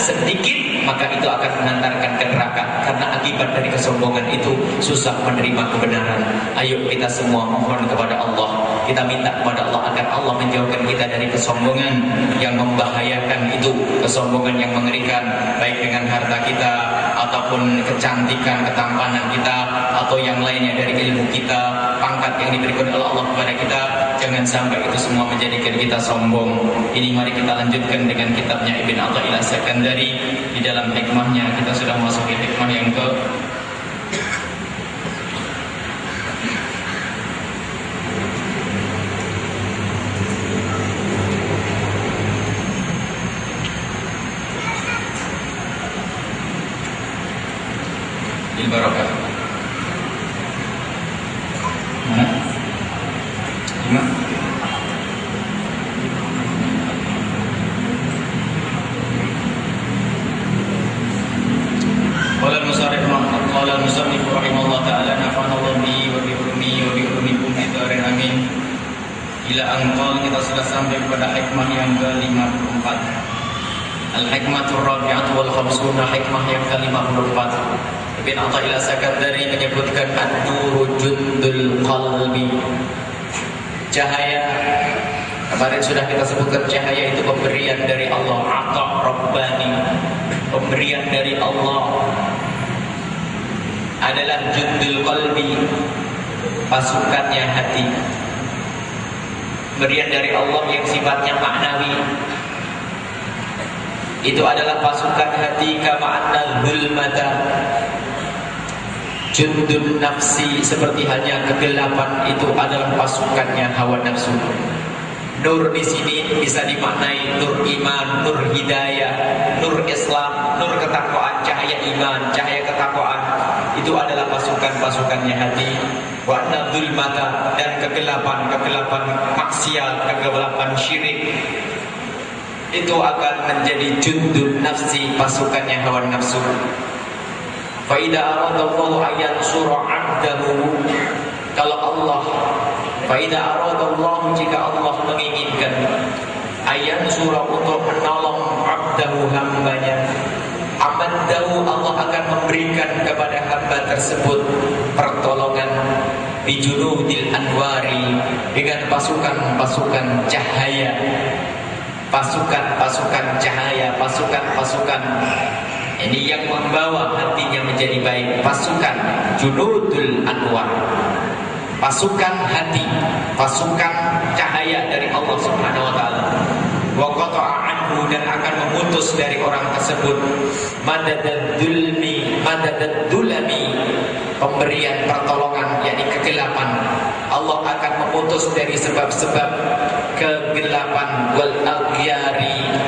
sedikit maka itu akan mengantarkan ke neraka. Karena akibat dari kesombongan itu susah menerima kebenaran. Ayo kita semua mohon kepada Allah kita minta kepada Allah agar Allah menjauhkan kita dari kesombongan yang membahayakan itu. Kesombongan yang mengerikan baik dengan harta kita ataupun kecantikan ketampanan kita atau yang lainnya dari ilmu kita. Pangkat yang diberikan oleh Allah kepada kita. Jangan sampai itu semua menjadikan kita sombong. Ini mari kita lanjutkan dengan kitabnya Ibn Athaillah Sekandari di dalam hikmahnya kita sudah masuk ke hikmah yang ke barakah. Mana? Lima. Rahimahullah taala nafa'ana Allah bi wa bi ulumi wa bi ulumikum fi darin amin. Ila angkol kita sudah sampai pada hikmah yang ke-54. Al-hikmatur rabi'atu wal khamsuna hikmah yang ke-54. Ibn Atta'illah Sakandari menyebutkan An-nuru jundul qalbi. Cahaya Kemarin sudah kita sebutkan cahaya itu pemberian dari Allah. Atta Rabbani Pemberian dari Allah. Adalah jundul qalbi Pasukannya hati. Pemberian dari Allah yang sifatnya maknawi. Itu adalah pasukan hati Kama annal Jundun nafsi seperti halnya kegelapan itu adalah pasukannya hawa nafsu. Nur di sini bisa dimaknai nur iman, nur hidayah, nur Islam, nur ketakwaan, cahaya iman, cahaya ketakwaan. Itu adalah pasukan-pasukannya hati. Wa mata dan kegelapan, kegelapan maksiat, kegelapan syirik. Itu akan menjadi jundun nafsi, pasukannya hawa nafsu. Faida aradallahu ayat surah abdahu Kalau Allah Faida aradallahu jika Allah menginginkan Ayat surah untuk menolong abdahu hambanya Amaddahu Allah akan memberikan kepada hamba tersebut Pertolongan Bijunudil anwari Dengan pasukan-pasukan cahaya. Pasukan-pasukan cahaya Pasukan-pasukan ini yang membawa hatinya menjadi baik pasukan junudul anwar. Pasukan hati, pasukan cahaya dari Allah Subhanahu wa taala. Dan akan memutus dari orang tersebut madadul-dulmi, madadul-dulami pemberian pertolongan yakni kegelapan. Allah akan memutus dari sebab-sebab kegelapan wal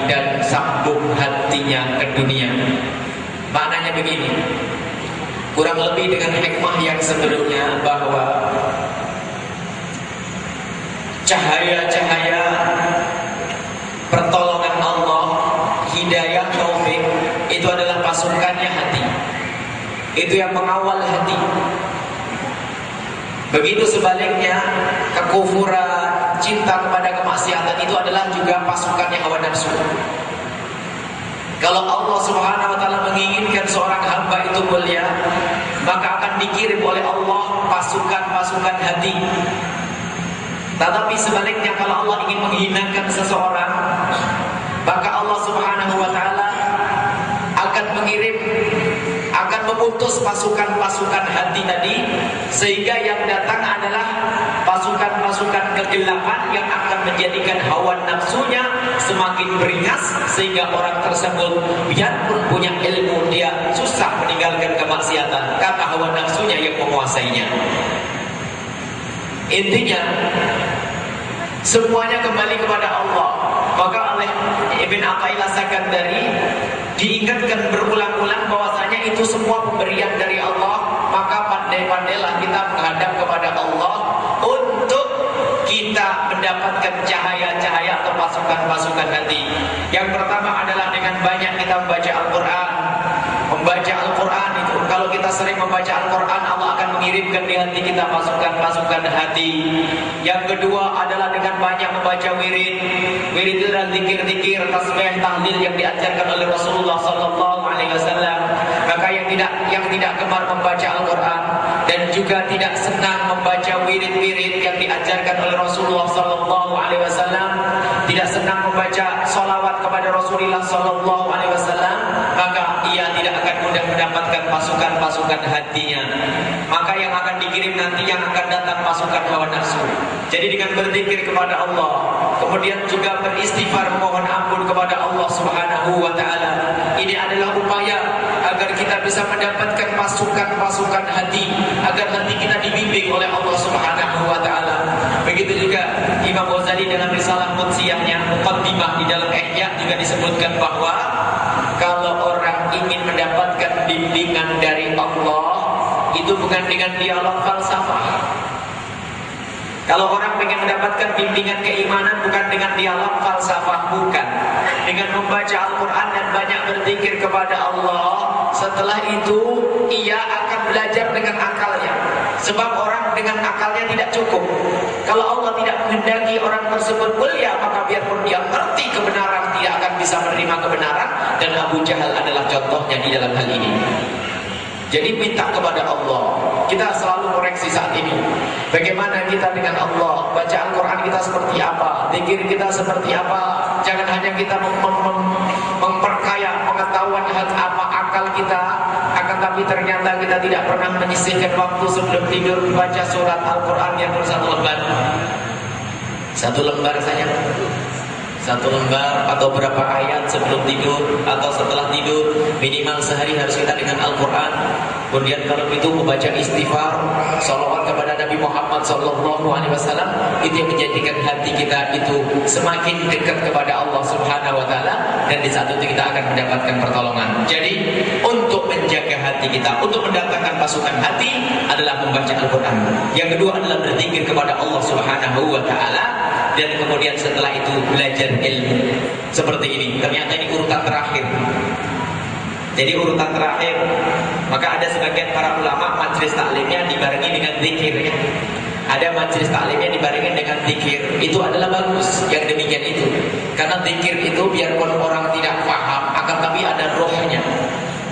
dan sambung hatinya ke dunia. Begini. Kurang lebih dengan hikmah yang sebelumnya bahwa cahaya-cahaya pertolongan Allah, hidayah taufik itu adalah pasukannya hati. Itu yang mengawal hati. Begitu sebaliknya, kekufuran, cinta kepada kemaksiatan itu adalah juga pasukannya hawa nafsu. Kalau Allah Subhanahu wa taala menginginkan seorang hamba itu mulia, maka akan dikirim oleh Allah pasukan-pasukan hati. Tetapi sebaliknya kalau Allah ingin menghinakan seseorang, maka Allah Subhanahu wa taala akan mengirim memutus pasukan-pasukan hati tadi sehingga yang datang adalah pasukan-pasukan kegelapan yang akan menjadikan hawa nafsunya semakin beringas sehingga orang tersebut biarpun punya ilmu dia susah meninggalkan kemaksiatan karena hawa nafsunya yang menguasainya intinya Semuanya kembali kepada Allah. Maka oleh Ibn Atta'illah Sakandari diingatkan berulang-ulang bahwasanya itu semua pemberian dari Allah. Maka pandai-pandailah kita menghadap kepada Allah untuk kita mendapatkan cahaya-cahaya atau pasukan-pasukan hati. Yang pertama adalah dengan banyak kita membaca Al-Quran. Membaca Al-Quran itu, kalau kita sering membaca Al-Quran, Allah akan mengirimkan di hati kita pasukan-pasukan hati. Yang kedua adalah dengan banyak membaca wirid. Wirid itu adalah zikir-zikir, tasbih, tahlil yang diajarkan oleh Rasulullah Wasallam. Tidak yang tidak gemar membaca Al-Quran dan juga tidak senang membaca wirid-wirid yang diajarkan oleh Rasulullah Sallallahu Alaihi Wasallam, tidak senang membaca solawat kepada Rasulullah Sallallahu Alaihi Wasallam, maka ia tidak akan mudah mendapatkan pasukan-pasukan hatinya. Maka yang akan dikirim nanti yang akan datang pasukan hawa nafsu. Jadi dengan berzikir kepada Allah, kemudian juga beristighfar mohon ampun kepada Allah Subhanahu wa taala. Ini adalah upaya agar kita bisa mendapatkan pasukan-pasukan hati, agar hati kita dibimbing oleh Allah Subhanahu wa taala. Begitu juga Imam Ghazali dalam risalah Mutsiyahnya Muqaddimah di dalam Ihya juga disebutkan bahwa kalau orang ingin mendapatkan bimbingan dari Allah itu bukan dengan dialog falsafah. Kalau orang ingin mendapatkan bimbingan keimanan bukan dengan dialog falsafah, bukan. Dengan membaca Al-Quran dan banyak berzikir kepada Allah, setelah itu ia akan belajar dengan akalnya. Sebab orang dengan akalnya tidak cukup. Kalau Allah tidak menghendaki orang tersebut mulia, maka biarpun dia mengerti kebenaran, tidak akan bisa menerima kebenaran. Dan Abu Jahal adalah contohnya di dalam hal ini. Jadi minta kepada Allah. Kita selalu koreksi saat ini. Bagaimana kita dengan Allah? Baca Al-Quran kita seperti apa? Dikir kita seperti apa? Jangan hanya kita mem mem mem memperkaya pengetahuan apa akal kita, akan tapi ternyata kita tidak pernah menyisihkan waktu sebelum tidur baca surat Al-Quran yang satu lembar. Satu lembar saja satu lembar atau berapa ayat sebelum tidur atau setelah tidur. Minimal sehari harus kita dengan Al-Quran kemudian kalau itu membaca istighfar salawat kepada Nabi Muhammad Sallallahu Alaihi Wasallam itu yang menjadikan hati kita itu semakin dekat kepada Allah Subhanahu Wa Taala dan di saat itu kita akan mendapatkan pertolongan jadi untuk menjaga hati kita untuk mendatangkan pasukan hati adalah membaca Al-Quran yang kedua adalah berzikir kepada Allah Subhanahu Wa Taala dan kemudian setelah itu belajar ilmu seperti ini. Ternyata ini urutan terakhir. Jadi urutan terakhir, maka ada sebagian para ulama majelis taklimnya dibarengi dengan zikir ya. Ada majelis taklimnya dibarengi dengan zikir. Itu adalah bagus yang demikian itu. Karena zikir itu biarpun orang tidak paham, akan tapi ada rohnya.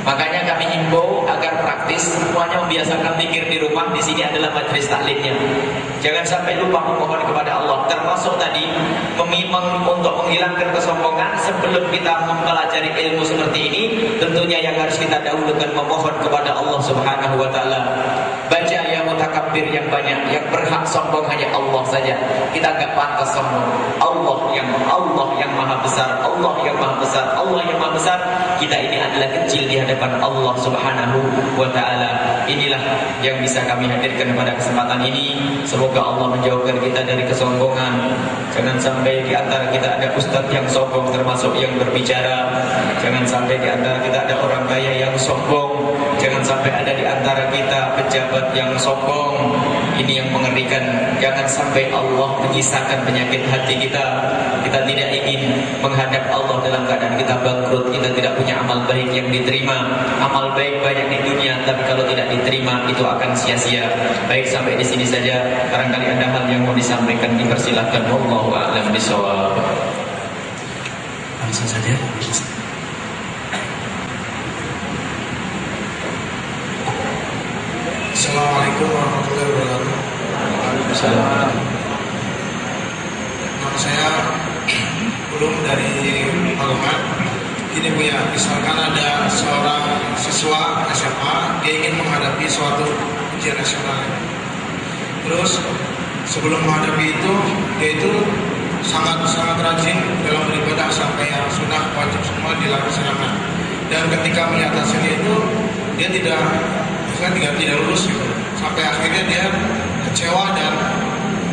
Makanya kami himbau agar praktis semuanya membiasakan zikir di rumah. Di sini adalah majelis taklimnya. Jangan sampai lupa memohon kepada Allah. Termasuk tadi memimang untuk menghilangkan kesombongan sebelum kita mempelajari ilmu seperti ini, tentunya yang harus kita dahulukan memohon kepada Allah Subhanahu wa taala. Baca ya mutakabbir yang banyak, yang berhak sombong hanya Allah saja. Kita enggak pantas sombong. Allah yang Allah yang maha besar, Allah yang maha besar, Allah yang maha besar. Kita ini adalah kecil di hadapan Allah Subhanahu wa taala. Inilah yang bisa kami hadirkan pada kesempatan ini. Semoga Allah menjauhkan kita dari kesombongan. Jangan sampai di antara kita ada ustadz yang sombong termasuk yang berbicara. Jangan sampai di antara kita ada orang kaya yang sombong. Jangan sampai ada di antara kita pejabat yang sombong. Ini yang mengerikan. Jangan sampai Allah menyisakan penyakit hati kita. Kita tidak ingin menghadap Allah dalam keadaan kita bangkrut. Kita tidak punya amal baik yang diterima. Amal baik banyak di dunia, tapi kalau tidak diterima itu akan sia-sia. Baik sampai di sini saja. Barangkali ada hal yang mau disampaikan dipersilahkan. Wallahu a'lam bishawab. Langsung saja. Assalamualaikum warahmatullahi wabarakatuh. Assalamualaikum. Nama saya belum dari Magelang. Ini bu ya, misalkan ada seorang siswa SMA, dia ingin menghadapi suatu ujian nasional. Terus sebelum menghadapi itu, dia itu sangat sangat rajin dalam beribadah sampai yang sunnah wajib semua dilaksanakan. Dan ketika melihat hasilnya itu, dia tidak kan tidak tidak lulus gitu. Sampai akhirnya dia kecewa dan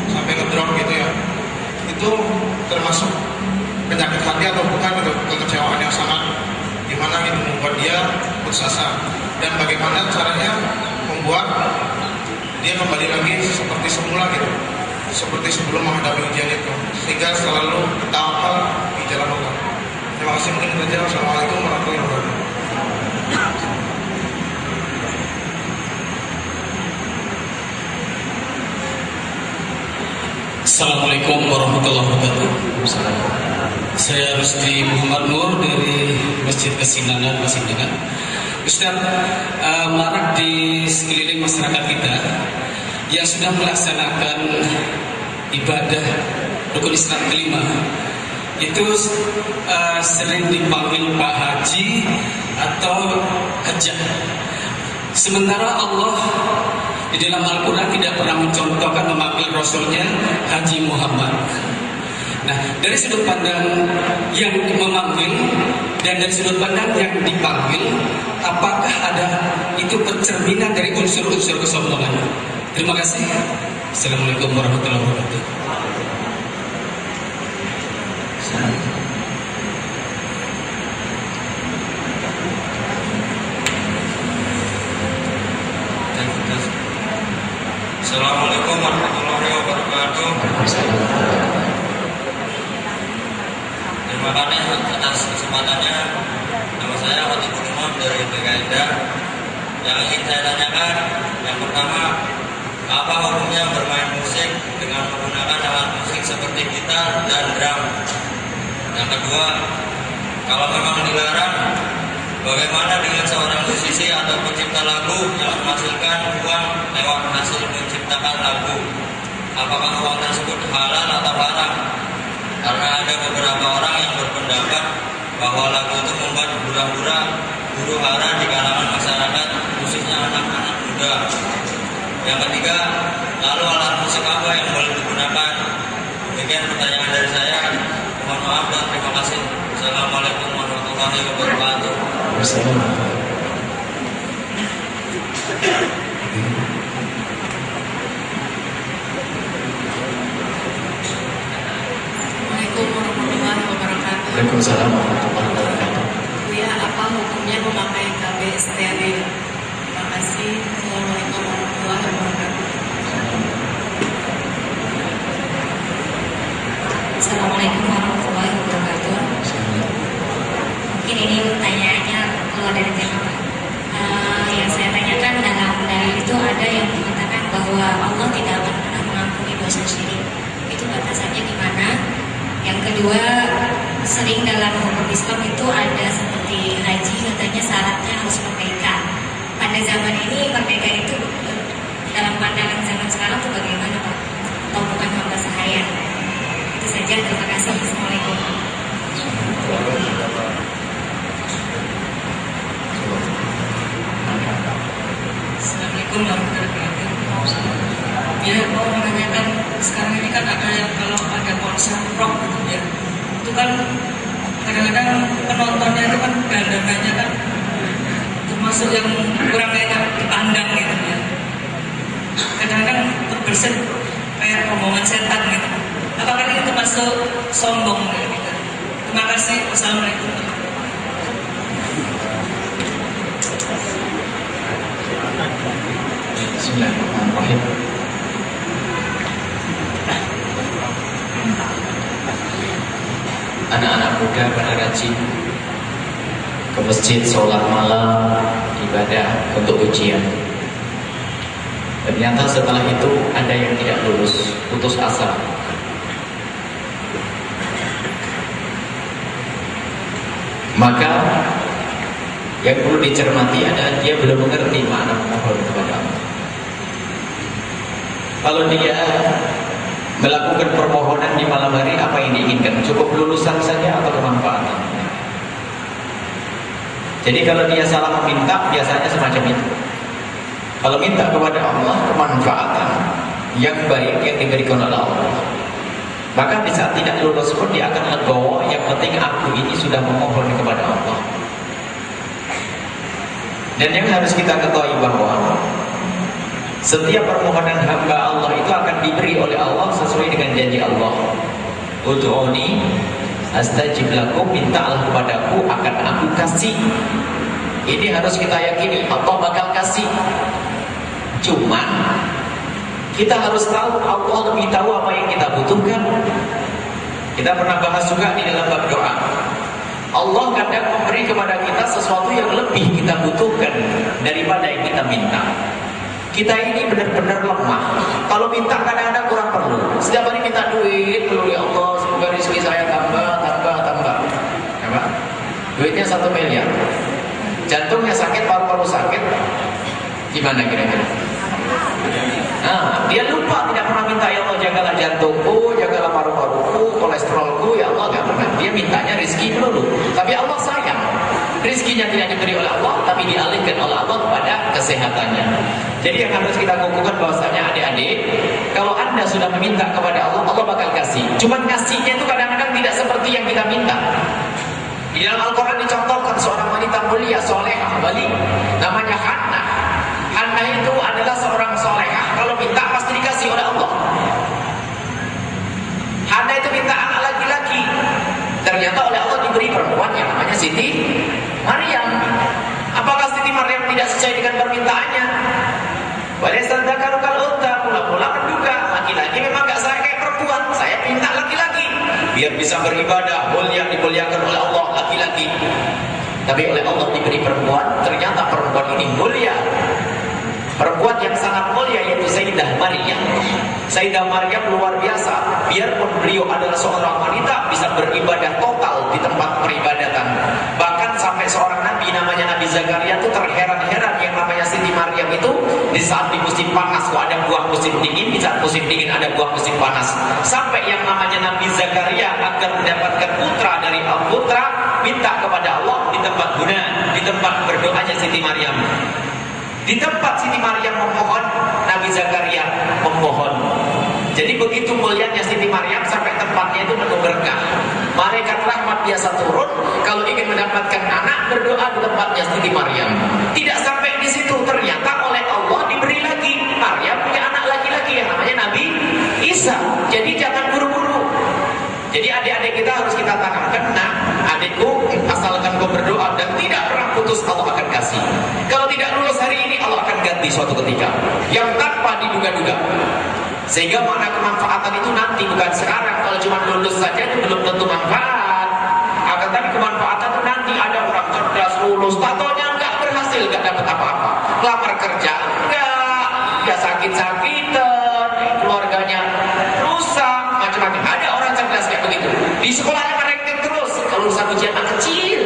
sampai ngedrop gitu ya. Itu itu termasuk penyakit hati atau bukan itu kekecewaan yang sangat gimana gitu membuat dia putus dan bagaimana caranya membuat dia kembali lagi seperti semula gitu seperti sebelum menghadapi ujian itu sehingga selalu tawakal di jalan Allah terima kasih mungkin saja wassalamualaikum warahmatullahi wabarakatuh Assalamualaikum warahmatullahi wabarakatuh. Saya Rusdi Muhammad Nur dari Masjid Kesinangan, Pasindangan. Ustaz, uh, marak di sekeliling masyarakat kita yang sudah melaksanakan ibadah rukun Islam kelima itu uh, sering dipanggil Pak Haji atau Hajah. Sementara Allah di dalam Al-Quran tidak pernah mencontohkan memanggil Rasulnya Haji Muhammad. Nah, dari sudut pandang yang memanggil dan dari sudut pandang yang dipanggil, apakah ada itu percerminan dari unsur-unsur kesombongan? Terima kasih. Assalamualaikum warahmatullahi wabarakatuh. Assalamualaikum warahmatullahi wabarakatuh. Terima kasih atas kesempatannya. Nama saya Fatih Imam dari BKIDA. Yang ingin saya tanyakan, yang pertama, apa hukumnya bermain musik dengan menggunakan alat musik seperti gitar dan drum? Yang kedua, kalau memang dilarang, bagaimana dengan seorang musisi atau pencipta lagu yang menghasilkan uang lewat hasil menciptakan lagu? Apakah uang tersebut halal atau haram? Karena ada beberapa orang yang berpendapat bahwa lagu itu membuat hura-hura huru hara di kalangan masyarakat, khususnya anak-anak muda. Yang ketiga, lalu alat musik apa yang boleh digunakan? Demikian pertanyaan dari saya. Mohon maaf dan terima kasih. Assalamualaikum warahmatullahi wabarakatuh. Assalamualaikum warahmatullahi wabarakatuh. Waalaikumsalam warahmatullahi wabarakatuh. Ya, apa hukumnya memakai KB stereo? Terima kasih. Assalamualaikum warahmatullahi wabarakatuh. Assalamualaikum warahmatullahi wabarakatuh. Mungkin ini pertanyaannya keluar dari tema Pak. Eh, yang saya tanyakan dalam dalil itu ada yang mengatakan bahwa Allah tidak akan pernah mengampuni dosa syirik. Itu batasannya di mana? Yang kedua, sering dalam hukum Islam itu ada seperti haji katanya syaratnya harus merdeka. Pada zaman ini merdeka itu dalam pandangan zaman sekarang itu bagaimana Pak? Atau bukan hamba sahaya? Itu saja, terima kasih. Assalamualaikum. Wabarakatuh. Ya, mau menanyakan sekarang ini kan ada yang kalau ada konser rock gitu ya, itu kan kadang-kadang penontonnya itu kan dandanannya kan termasuk yang kurang enak dipandang gitu ya. Kadang-kadang terbersit kayak rombongan setan gitu. Apakah ini termasuk sombong gitu? Terima kasih. Wassalamualaikum. Anak-anak muda pada rajin ke masjid, sholat malam, ibadah untuk ujian. Ternyata setelah itu ada yang tidak lulus, putus asa. Maka yang perlu dicermati adalah dia belum mengerti makna memohon kepada Allah. Kalau dia melakukan permohonan di malam hari apa yang diinginkan? Cukup lulusan saja atau kemanfaatan? Jadi kalau dia salah meminta biasanya semacam itu. Kalau minta kepada Allah kemanfaatan yang baik yang diberikan oleh Allah. Maka di saat tidak lulus pun dia akan legowo Yang penting aku ini sudah memohon kepada Allah Dan yang harus kita ketahui bahwa Setiap permohonan hamba Allah itu akan diberi oleh Allah sesuai dengan janji Allah Ud'uni astajib lakum mintalah kepadaku akan aku kasih. Ini harus kita yakini Allah bakal kasih. Cuma kita harus tahu Allah lebih tahu apa yang kita butuhkan. Kita pernah bahas juga di dalam bab doa. Allah kadang memberi kepada kita sesuatu yang lebih kita butuhkan daripada yang kita minta. Kita ini benar-benar lemah. Kalau minta kadang-kadang kurang perlu. Setiap hari minta duit, perlu ya Allah, semoga rezeki saya tambah, tambah, tambah. Ya, Duitnya satu miliar. Jantungnya sakit, paru-paru sakit. Gimana kira-kira? Nah, dia lupa tidak pernah minta ya Allah jagalah jantungku, jagalah paru-paruku, kolesterolku, ya Allah nggak pernah. Dia mintanya rezeki dulu. Tapi Allah sayang. Rizkinya tidak diberi oleh Allah, tapi dialihkan oleh Allah kepada kesehatannya. Jadi yang harus kita kukuhkan bahwasanya adik-adik, kalau anda sudah meminta kepada Allah, Allah bakal kasih. Cuman kasihnya itu kadang-kadang tidak seperti yang kita minta. Di dalam Al-Quran dicontohkan seorang wanita mulia, solehah, wali, namanya Hannah. Hannah itu adalah seorang solehah. Kalau minta pasti dikasih oleh Allah. Hannah itu minta anak laki-laki. Ternyata oleh Allah diberi perempuan yang namanya Siti. Siti Maryam tidak sesuai dengan permintaannya? Walaupun kalau unta pula-pula menduga laki-laki memang gak saya kayak perempuan. Saya minta laki-laki biar bisa beribadah mulia dimuliakan oleh Allah laki-laki. Tapi oleh Allah diberi perempuan, ternyata perempuan ini mulia. Perempuan yang sangat mulia yaitu Sayyidah Maryam. Sayyidah Maryam luar biasa. Biarpun beliau adalah seorang wanita bisa beribadah total di tempat peribadatan. Bahkan sampai seorang nabi namanya Nabi Zakaria itu terheran-heran yang namanya Siti Maryam itu di saat di musim panas kok ada buah musim dingin, di saat musim dingin ada buah musim panas. Sampai yang namanya Nabi Zakaria agar mendapatkan putra dari al putra minta kepada Allah di tempat guna, di tempat berdoanya Siti Maryam. Di tempat Siti Maryam memohon, Nabi Zakaria memohon. Jadi begitu mulianya Siti Maryam sampai tempatnya itu penuh berkah. Malaikat rahmat biasa turun kalau ingin mendapatkan anak berdoa di tempatnya Siti Maryam. Tidak sampai di situ ternyata oleh Allah diberi lagi Maryam punya anak laki-laki yang namanya Nabi Isa. Jadi jangan buru-buru. Jadi adik-adik kita harus kita tanamkan, nah adikku asalkan kau berdoa dan tidak pernah putus Allah akan kasih. Kalau tidak lulus hari ini Allah akan ganti suatu ketika yang tanpa diduga-duga. Sehingga makna kemanfaatan itu nanti bukan sekarang. Kalau cuma lulus saja itu belum tentu manfaat. Akan tapi kemanfaatan itu nanti ada orang cerdas lulus, tatonya nggak berhasil, nggak dapat apa-apa. Lamar kerja enggak, nggak sakit-sakitan, keluarganya rusak, macam-macam. Ada orang cerdas kayak begitu. Di sekolahnya mereka terus, kelulusan ujian kecil.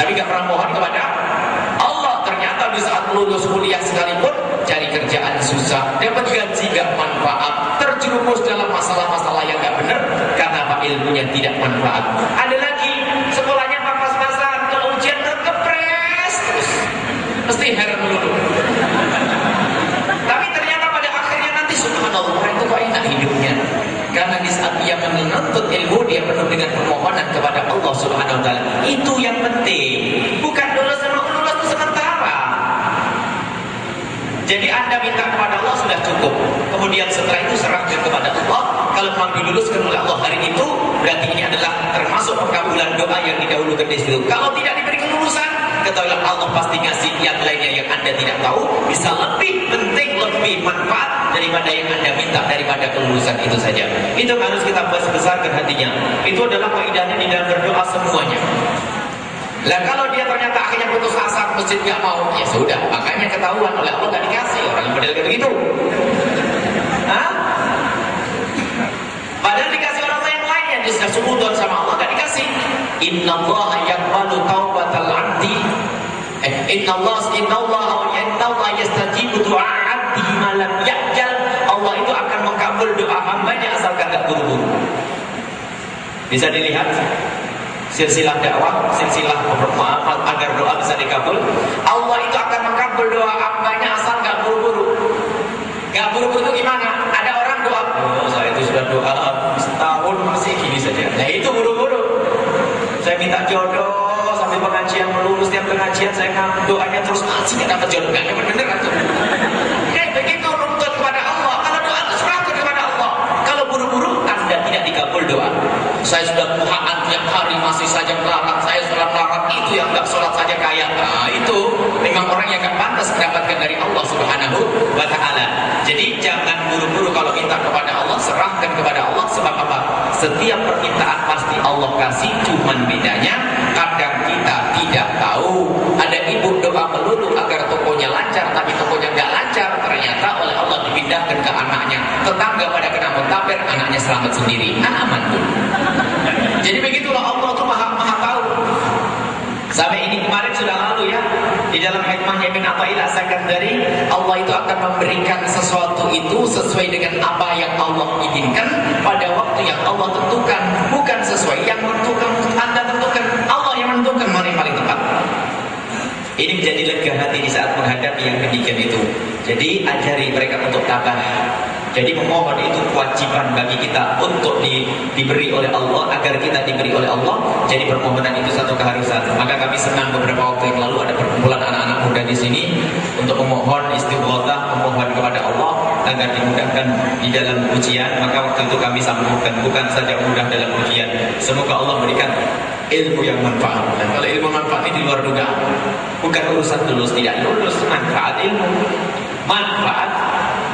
Tapi nggak pernah mohon kepada Allah. Ternyata di saat lulus kuliah sekalipun cari kerjaan susah, dapat gaji gak manfaat, terjerumus dalam masalah-masalah yang gak benar karena apa ilmunya tidak manfaat. Ada lagi sekolahnya pas-pasan, kalau ujian terkepres terus, mesti heran dulu. Tapi ternyata pada akhirnya nanti subhanallah itu kok enak hidupnya. Karena di saat dia menuntut ilmu dia penuh dengan permohonan kepada Allah Subhanahu wa taala. Itu yang penting. Bukan Jadi anda minta kepada Allah sudah cukup. Kemudian setelah itu serahkan kepada Allah. Kalau memang diluluskan oleh Allah hari itu, berarti ini adalah termasuk pengkabulan doa yang didahulukan di situ. Kalau tidak diberi kelulusan, ketahuilah Allah pasti ngasih yang lainnya yang anda tidak tahu bisa lebih penting, lebih manfaat daripada yang anda minta daripada kelulusan itu saja. Itu harus kita besarkan hatinya. Itu adalah kaidahnya di dalam berdoa semuanya. Lah kalau dia ternyata akhirnya putus asa masjid nggak mau, ya sudah. Makanya ketahuan oleh Allah nggak dikasih orang yang model begitu. Hah? Padahal dikasih orang yang lain yang dia sudah sama Allah nggak dikasih. Inna Allah yakbalu taubatal abdi. Eh, inna Allah inna Allah inna Allah yastajibu doa abdi malam yakjal. Allah itu akan mengkabul doa hambanya asalkan nggak buru-buru. Bisa dilihat silsilah dakwah, silsilah agar doa bisa dikabul. Allah itu akan mengabul doa hambanya asal nggak buru-buru. Nggak buru-buru itu gimana? Ada orang doa, oh saya itu sudah doa setahun masih gini saja. Nah itu buru-buru. Saya minta jodoh sampai pengajian melulu setiap pengajian saya ngabul doanya terus masih nggak dapat jodoh. Nggak bener kan? Kayak begitu nuntut kepada Allah. Kalau doa itu serahkan kepada Allah. Kalau buru-buru anda tidak dikabul doa. Saya sudah Tuhan tiap hari masih saja melarang. Saya sudah melarang itu yang nggak sholat saja kaya. Nah, itu memang orang yang nggak pantas mendapatkan dari Allah Subhanahu wa Ta'ala. Jadi jangan buru-buru kalau minta kepada Allah, serahkan kepada Allah. Sebab apa? Setiap permintaan pasti Allah kasih. Cuman bedanya kadang kita tidak tahu. Ada ibu doa melulu agar tokonya lancar, tapi tokonya nggak lancar. Ternyata oleh Dipindahkan ke anaknya. Tetangga pada kena mentapir, anaknya selamat sendiri. Nah, aman tuh. Jadi begitulah Allah tuh maha, maha tahu. Sampai ini kemarin sudah lalu ya Di dalam hikmahnya bin Atta'ila dari Allah itu akan memberikan sesuatu itu Sesuai dengan apa yang Allah inginkan Pada waktu yang Allah tentukan Bukan sesuai yang menentukan Anda tentukan Allah yang menentukan mana yang paling tepat Ini menjadi lega hati di saat menghadapi yang demikian itu Jadi ajari mereka untuk tabah jadi memohon itu kewajiban bagi kita untuk di, diberi oleh Allah agar kita diberi oleh Allah. Jadi permohonan itu satu keharusan. Maka kami senang beberapa waktu yang lalu ada perkumpulan anak-anak muda di sini untuk memohon istighothah, memohon kepada Allah agar dimudahkan di dalam ujian. Maka waktu itu kami sambungkan bukan saja mudah dalam ujian. Semoga Allah berikan ilmu yang manfaat. Dan kalau ilmu manfaat ini di luar dugaan, bukan urusan lulus tidak lulus, manfaat ilmu, manfaat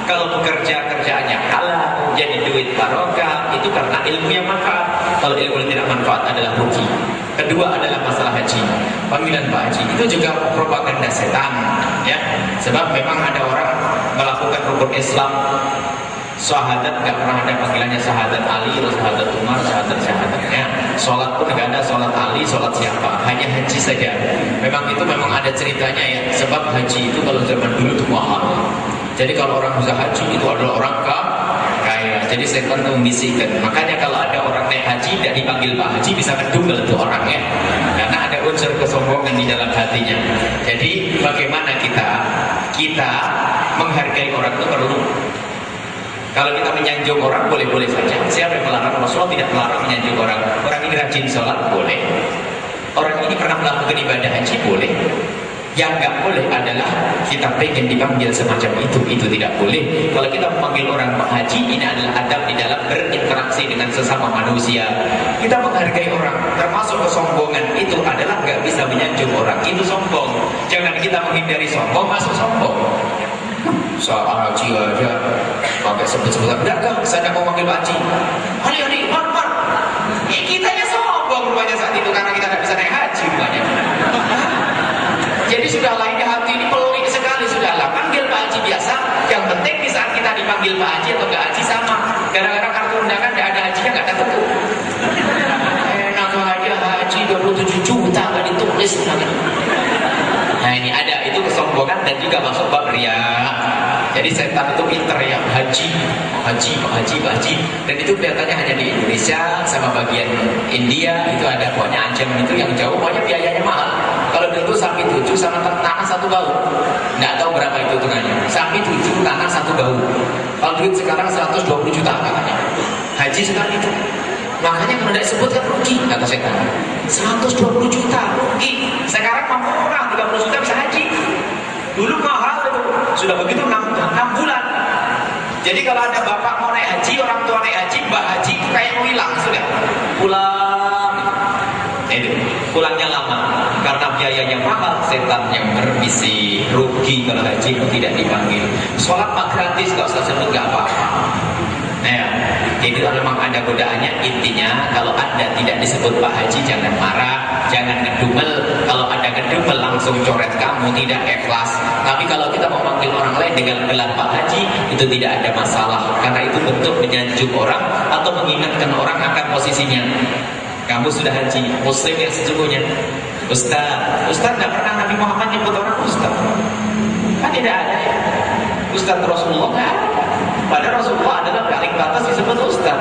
kalau bekerja kerjaannya halal, jadi duit barokah, itu karena ilmu yang manfaat. Kalau ilmu yang tidak manfaat adalah rugi. Kedua adalah masalah haji. Panggilan Pak Haji itu juga propaganda setan, ya. Sebab memang ada orang melakukan rukun Islam Sahadat nggak pernah ada panggilannya sahadat Ali sahadat Umar, sahadat sahadatnya. Sholat pun nggak ada sholat Ali, sholat siapa. Hanya haji saja. Memang itu memang ada ceritanya ya. Sebab haji itu kalau zaman dulu itu mahal. Jadi kalau orang bisa haji itu adalah orang kaya. Jadi setan itu membisikkan. Makanya kalau ada orang naik haji tidak dipanggil Pak Haji bisa kedungel itu orangnya. Karena ada unsur kesombongan di dalam hatinya. Jadi bagaimana kita kita menghargai orang itu perlu kalau kita menyanjung orang boleh-boleh saja. Siapa yang melarang? Rasulullah tidak melarang menyanjung orang. Orang ini rajin sholat boleh. Orang ini pernah melakukan ibadah haji boleh. Yang nggak boleh adalah kita pengen dipanggil semacam itu, itu tidak boleh. Kalau kita memanggil orang Pak Haji, ini adalah adab di dalam berinteraksi dengan sesama manusia. Kita menghargai orang, termasuk kesombongan itu adalah nggak bisa menyanjung orang, itu sombong. Jangan kita menghindari sombong, masuk sombong. Soal haji aja pakai sebut-sebutan berdagang, saya mau manggil Pak Haji. Hari hari, mar. Ya, kita ya sombong rupanya saat itu karena kita tidak bisa naik haji rupanya. Jadi sudah lain hati ini pelik sekali sudahlah. Panggil Pak Haji biasa. Yang penting di saat kita dipanggil Pak Haji atau Pak Haji sama. Gara-gara kartu undangan tidak ada hajinya nggak datang tuh. Enak aja haji 27 juta nggak ditulis. Nah ini ada itu kesombongan dan juga masuk bab. Jadi setan itu pinter ya haji, haji, haji, haji. Dan itu kelihatannya hanya di Indonesia sama bagian India itu ada pokoknya ancam itu yang jauh pokoknya biayanya mahal. Kalau dulu sapi tujuh sama tanah satu bau, nggak tahu berapa itu hitungannya. Sapi tujuh tanah satu bau. Kalau duit sekarang 120 juta katanya. Haji sekali itu. Makanya kalau tidak disebut kan rugi kata setan. 120 juta rugi. Sekarang mampu orang 30 juta bisa haji. Dulu mahal. Sudah begitu 6, 6 bulan. Jadi kalau ada bapak mau naik haji, orang tua naik haji, mbak haji kayak mau hilang sudah. Pulang. Itu pulangnya lama karena biayanya mahal, setan yang berbisi rugi kalau haji itu tidak dipanggil. Sholat mah gratis, gak usah sebut gak apa-apa. Ya. jadi kalau memang ada godaannya intinya kalau anda tidak disebut Pak Haji jangan marah, jangan ngedumel. Kalau ada ngedumel langsung coret kamu tidak ikhlas. Tapi kalau kita memanggil orang lain dengan gelar Pak Haji itu tidak ada masalah karena itu bentuk menyanjung orang atau mengingatkan orang akan posisinya. Kamu sudah haji, muslim yang sesungguhnya. Ustaz, Ustaz tidak pernah Nabi Muhammad nyebut orang Ustaz. Kan tidak ada ya. Ustaz Rasulullah kan pada Rasulullah adalah paling batas disebut Ustaz.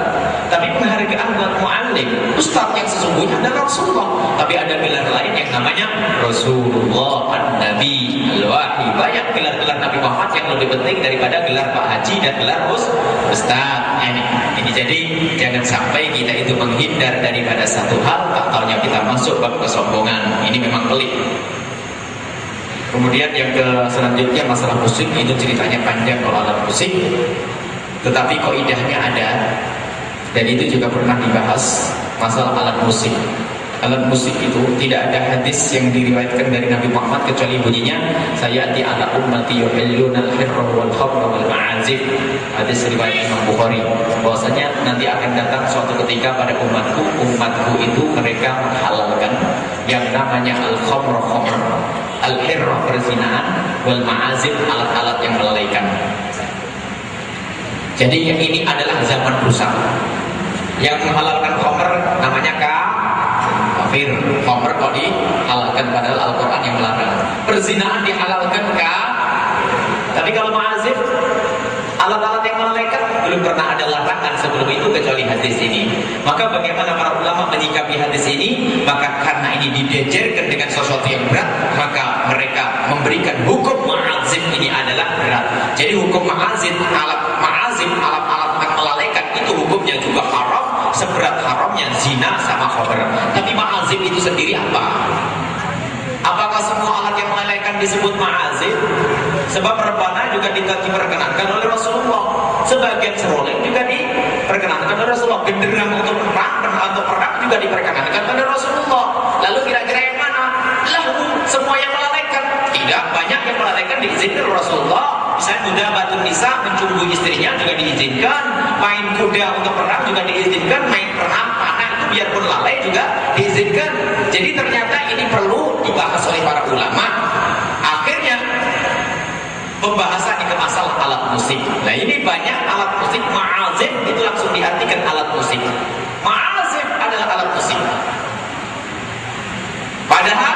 Tapi penghargaan buat mu'allim, Ustaz yang sesungguhnya adalah Rasulullah. Tapi ada gelar lain yang namanya Rasulullah, An-Nabi, Al-Wahyi. Banyak gelar-gelar Nabi Muhammad yang lebih penting daripada gelar Pak Haji dan gelar Ustaz. Ini, ini jadi jangan sampai kita itu menghindar daripada satu hal, tak taunya kita masuk bab kesombongan. Ini memang pelik. Kemudian yang ke selanjutnya masalah musik itu ceritanya panjang kalau alat musik. Tetapi koidahnya ada. Dan itu juga pernah dibahas masalah alat musik. Alat musik itu tidak ada hadis yang diriwayatkan dari Nabi Muhammad kecuali bunyinya sayati ala ummati yuhilluna al-hirra wal khamra wal ma'azif hadis riwayat Imam Bukhari. Bahwasanya nanti akan datang suatu ketika pada umatku umatku itu mereka menghalalkan yang namanya al-khamra khamr al-hirra perzinahan wal ma'azif alat-alat yang melalaikan jadi ini adalah zaman rusak yang menghalalkan khamr namanya ka kafir. Khamr kok dihalalkan padahal Al-Qur'an yang melarang. Perzinahan dihalalkan kah? Tapi kalau ma'azif alat-alat yang malaikat belum pernah ada larangan sebelum itu kecuali hadis ini. Maka bagaimana para ulama menyikapi hadis ini? Maka karena ini didejerkan dengan sesuatu yang berat, maka mereka memberikan hukum ma'azif ini adalah berat. Jadi hukum ma'azif, alat ma'azif, alat-alat yang melalaikan itu hukumnya juga haram seberat haramnya zina sama khobar. Tapi ma'azim itu sendiri apa? Apakah semua alat yang melalaikan disebut ma'azim? Sebab rebana juga diperkenankan oleh Rasulullah. Sebagian seroleng juga diperkenankan oleh Rasulullah. Genderang untuk perang, untuk perang juga diperkenankan oleh Rasulullah. Lalu kira-kira yang mana? Lalu semua yang melalaikan. Tidak banyak yang melalaikan diizinkan Rasulullah. Saya muda batu nisa mencumbu istrinya juga diizinkan. Main kuda untuk perang juga diizinkan. Main perang panah itu biarpun lalai juga diizinkan. Jadi ternyata ini perlu dibahas oleh para ulama. Akhirnya pembahasan ke masalah alat musik. Nah ini banyak alat musik. Ma'azif itu langsung diartikan alat musik. Ma'azif adalah alat musik. Padahal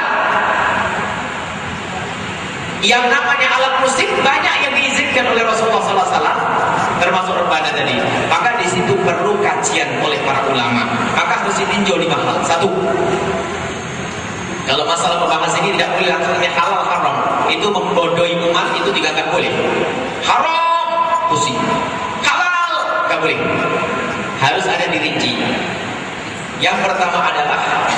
yang namanya alat musik banyak yang diizinkan oleh Rasulullah SAW termasuk rebana tadi. Maka di situ perlu kajian oleh para ulama. Maka harus ditinjau lima hal. Satu kalau masalah pembahas ini tidak boleh langsung halal haram. Itu membodohi umat itu tidak boleh. Haram pusing. Halal nggak boleh. Harus ada dirinci. Yang pertama adalah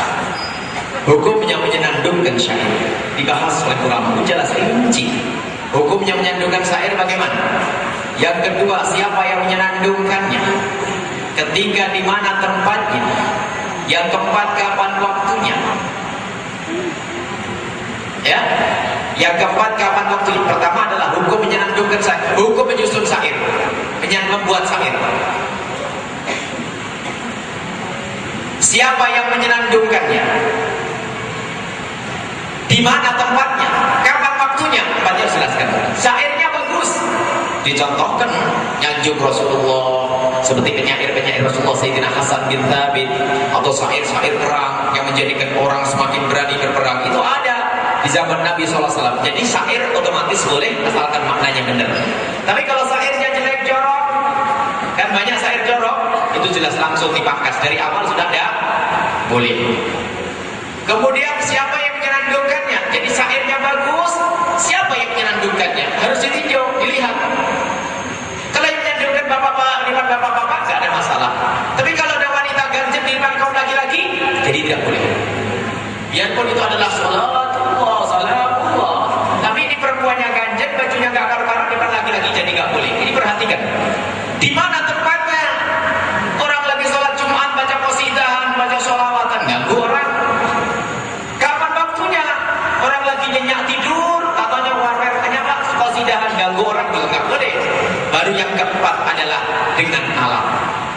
Hukumnya menyenandungkan syair dibahas oleh ulama jelas rinci. Hukumnya menyenandungkan syair bagaimana? Yang kedua, siapa yang menyenandungkannya? Ketiga, di mana tempatnya? Yang keempat, kapan waktunya? Ya, yang keempat kapan waktunya? Pertama adalah hukum menyenandungkan syair, hukum menyusun syair, penyan membuat syair. Siapa yang menyenandungkannya? Di mana tempatnya? Kapan waktunya? Tempatnya harus jelaskan. Syairnya bagus. Dicontohkan nyanjung Rasulullah seperti penyair-penyair Rasulullah Sayyidina Hasan bin Thabit atau syair-syair perang yang menjadikan orang semakin berani berperang itu ada di zaman Nabi SAW. Jadi syair otomatis boleh asalkan maknanya benar. Tapi kalau syairnya jelek jorok, kan banyak syair jorok, itu jelas langsung dipangkas dari awal sudah ada boleh. Kemudian siapa syairnya bagus, siapa yang menyenandungkannya? Harus ditinjau, dilihat. Kalau yang menyenandungkan bapak-bapak, lima bapak-bapak, tidak ada masalah. Tapi kalau ada wanita ganjil lima kaum lagi-lagi, jadi tidak boleh. Biarpun itu adalah salatullah, salamullah. Tapi ini perempuannya ganjil, bajunya gak karu-karu, depan lagi-lagi, jadi nggak boleh. Ini perhatikan. Di mana tempatnya? Orang lagi sholat Jumat, baca posidahan, baca sholawatan, ganggu orang nyenyak tidur, katanya warwer kenapa kosidahan ganggu orang juga nggak boleh. Baru yang keempat adalah dengan alat.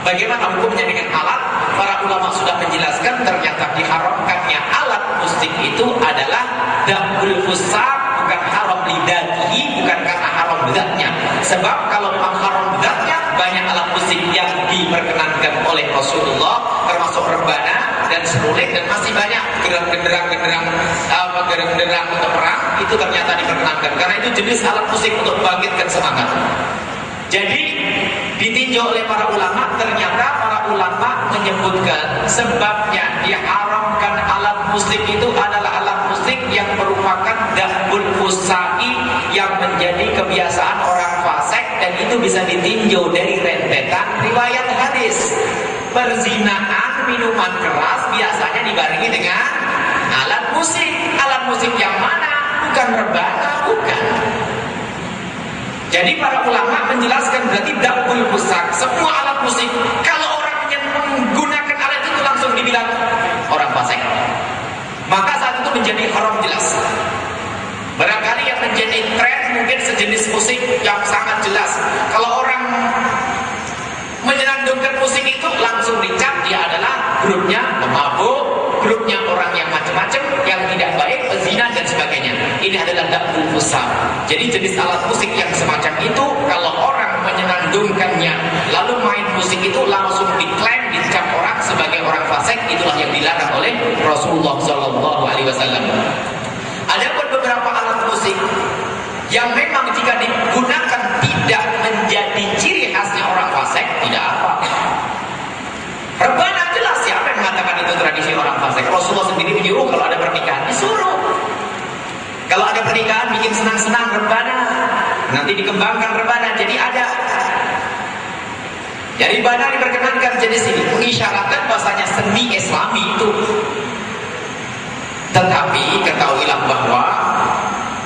Bagaimana hukumnya dengan alat? Para ulama sudah menjelaskan ternyata diharamkannya alat musik itu adalah dahul fusak bukan haram lidatihi bukan karena haram zatnya. Sebab kalau haram zatnya banyak alat musik yang diperkenankan oleh Rasulullah termasuk rebana dan seruling dan masih banyak genderang-genderang apa genderang untuk perang itu ternyata diperkenankan karena itu jenis alat musik untuk bangkitkan semangat. Jadi ditinjau oleh para ulama ternyata para ulama menyebutkan sebabnya diharamkan alat musik itu adalah alat musik yang merupakan dahbul fusai yang menjadi kebiasaan orang fasik dan itu bisa ditinjau dari rentetan riwayat hadis. Perzinahan minuman keras biasanya dibarengi dengan alat musik. Alat musik yang mana? Bukan rebana bukan jadi para ulama menjelaskan berarti dakul fusak, semua alat musik. Kalau orang yang menggunakan alat itu langsung dibilang orang fasik. Maka saat itu menjadi haram jelas. Barangkali yang menjadi tren mungkin sejenis musik yang sangat jelas. Kalau orang menyelandungkan musik itu langsung dicap dia adalah grupnya pemabuk, grupnya orang yang macam-macam, yang tidak baik, pezina dan sebagainya. Ini adalah dakul fusam. Jadi jenis alat musik yang semacam itu kalau orang menyenandungkannya lalu main musik itu langsung diklaim dicap orang sebagai orang fasik itulah yang dilarang oleh Rasulullah Shallallahu Alaihi Wasallam. Ada pun beberapa alat musik yang memang jika digunakan tidak menjadi ciri khasnya orang fasik tidak apa. Rebana jelas siapa yang mengatakan itu tradisi orang fasik. Rasulullah sendiri menyuruh kalau ada pernikahan disuruh. Kalau ada pernikahan bikin senang-senang rebana, nanti dikembangkan rebana jadi ada. Jadi rebana diperkenankan jenis ini mengisyaratkan bahasanya seni Islami itu. Tetapi ketahuilah bahwa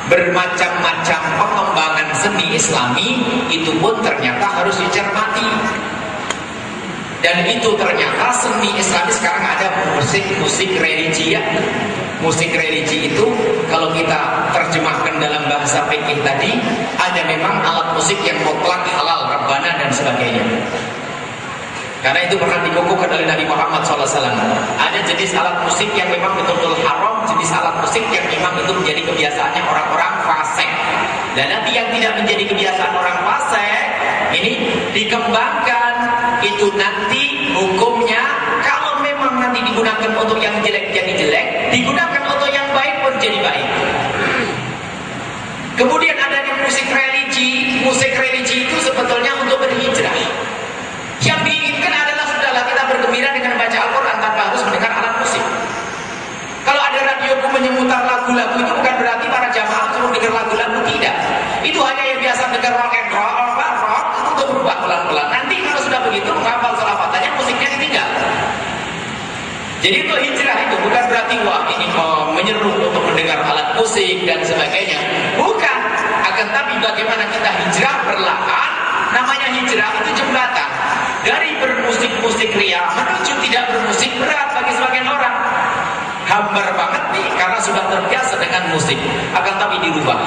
bermacam-macam pengembangan seni Islami itu pun ternyata harus dicermati. Dan itu ternyata seni Islami sekarang ada musik-musik religi ya. Musik religi itu kalau kita terjemahkan dalam bahasa fikih tadi ada memang alat musik yang mutlak halal, rebana dan sebagainya. Karena itu pernah dikukuhkan oleh Nabi Muhammad SAW. Ada jenis alat musik yang memang betul-betul haram, jenis alat musik yang memang itu menjadi kebiasaannya orang-orang fasik. Dan nanti yang tidak menjadi kebiasaan orang fasik, ini dikembangkan, itu nanti nanti digunakan untuk yang jelek jadi jelek, digunakan untuk yang baik pun jadi baik. Kemudian ada di musik religi, musik religi itu sebetulnya untuk berhijrah. Yang diinginkan adalah sudahlah kita bergembira dengan baca Al-Quran tanpa harus mendengar alat musik. Kalau ada radio menyemutar lagu-lagu itu bukan berarti para jamaah suruh dengar lagu-lagu tidak. Itu hanya yang biasa dengar rock and roll, rock, rock untuk berubah pelan-pelan. Nanti kalau sudah begitu menghafal ditinggal. Jadi itu hijrah itu bukan berarti wah ini oh, menyeru untuk mendengar alat musik dan sebagainya. Bukan. Akan tapi bagaimana kita hijrah perlahan. Namanya hijrah itu jembatan dari bermusik-musik ria menuju tidak bermusik berat bagi sebagian orang. Hambar banget nih karena sudah terbiasa dengan musik. Akan tapi dirubah.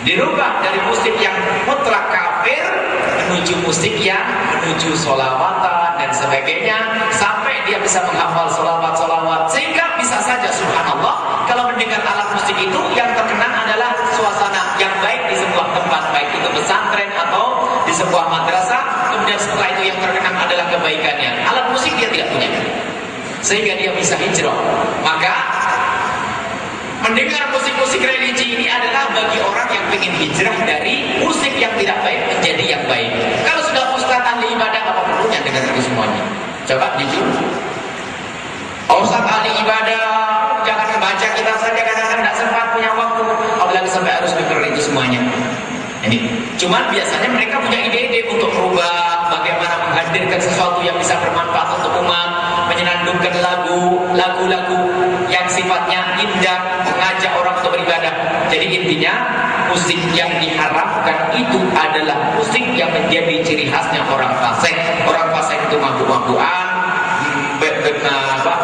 Dirubah dari musik yang mutlak kafir menuju musik yang menuju solawatan dan sebagainya sampai dia bisa menghafal solawat-solawat. Sehingga bisa saja subhanallah kalau mendengar alat musik itu yang terkenang adalah suasana yang baik di sebuah tempat baik itu pesantren atau di sebuah madrasah. Kemudian setelah itu yang terkenang adalah kebaikannya. Alat musik dia tidak punya. Sehingga dia bisa hijrah. Maka mendengar musik-musik religi ini adalah bagi orang yang ingin hijrah dari musik yang tidak baik menjadi yang baik. Kalau sudah ustaz ahli ibadah apa perlunya dengan itu semuanya? Coba jujur Ustaz ahli ibadah jangan membaca kita saja kadang-kadang tidak sempat punya waktu. Apalagi sampai harus dengar itu semuanya. Ini cuman biasanya mereka punya ide-ide untuk merubah bagaimana menghadirkan sesuatu yang bisa bermanfaat untuk umat menyenandungkan lagu lagu-lagu yang sifatnya indah mengajak orang untuk beribadah. Jadi intinya musik yang diharapkan itu adalah musik yang menjadi ciri khasnya orang fasik. Orang fasik itu mabuk-mabukan apa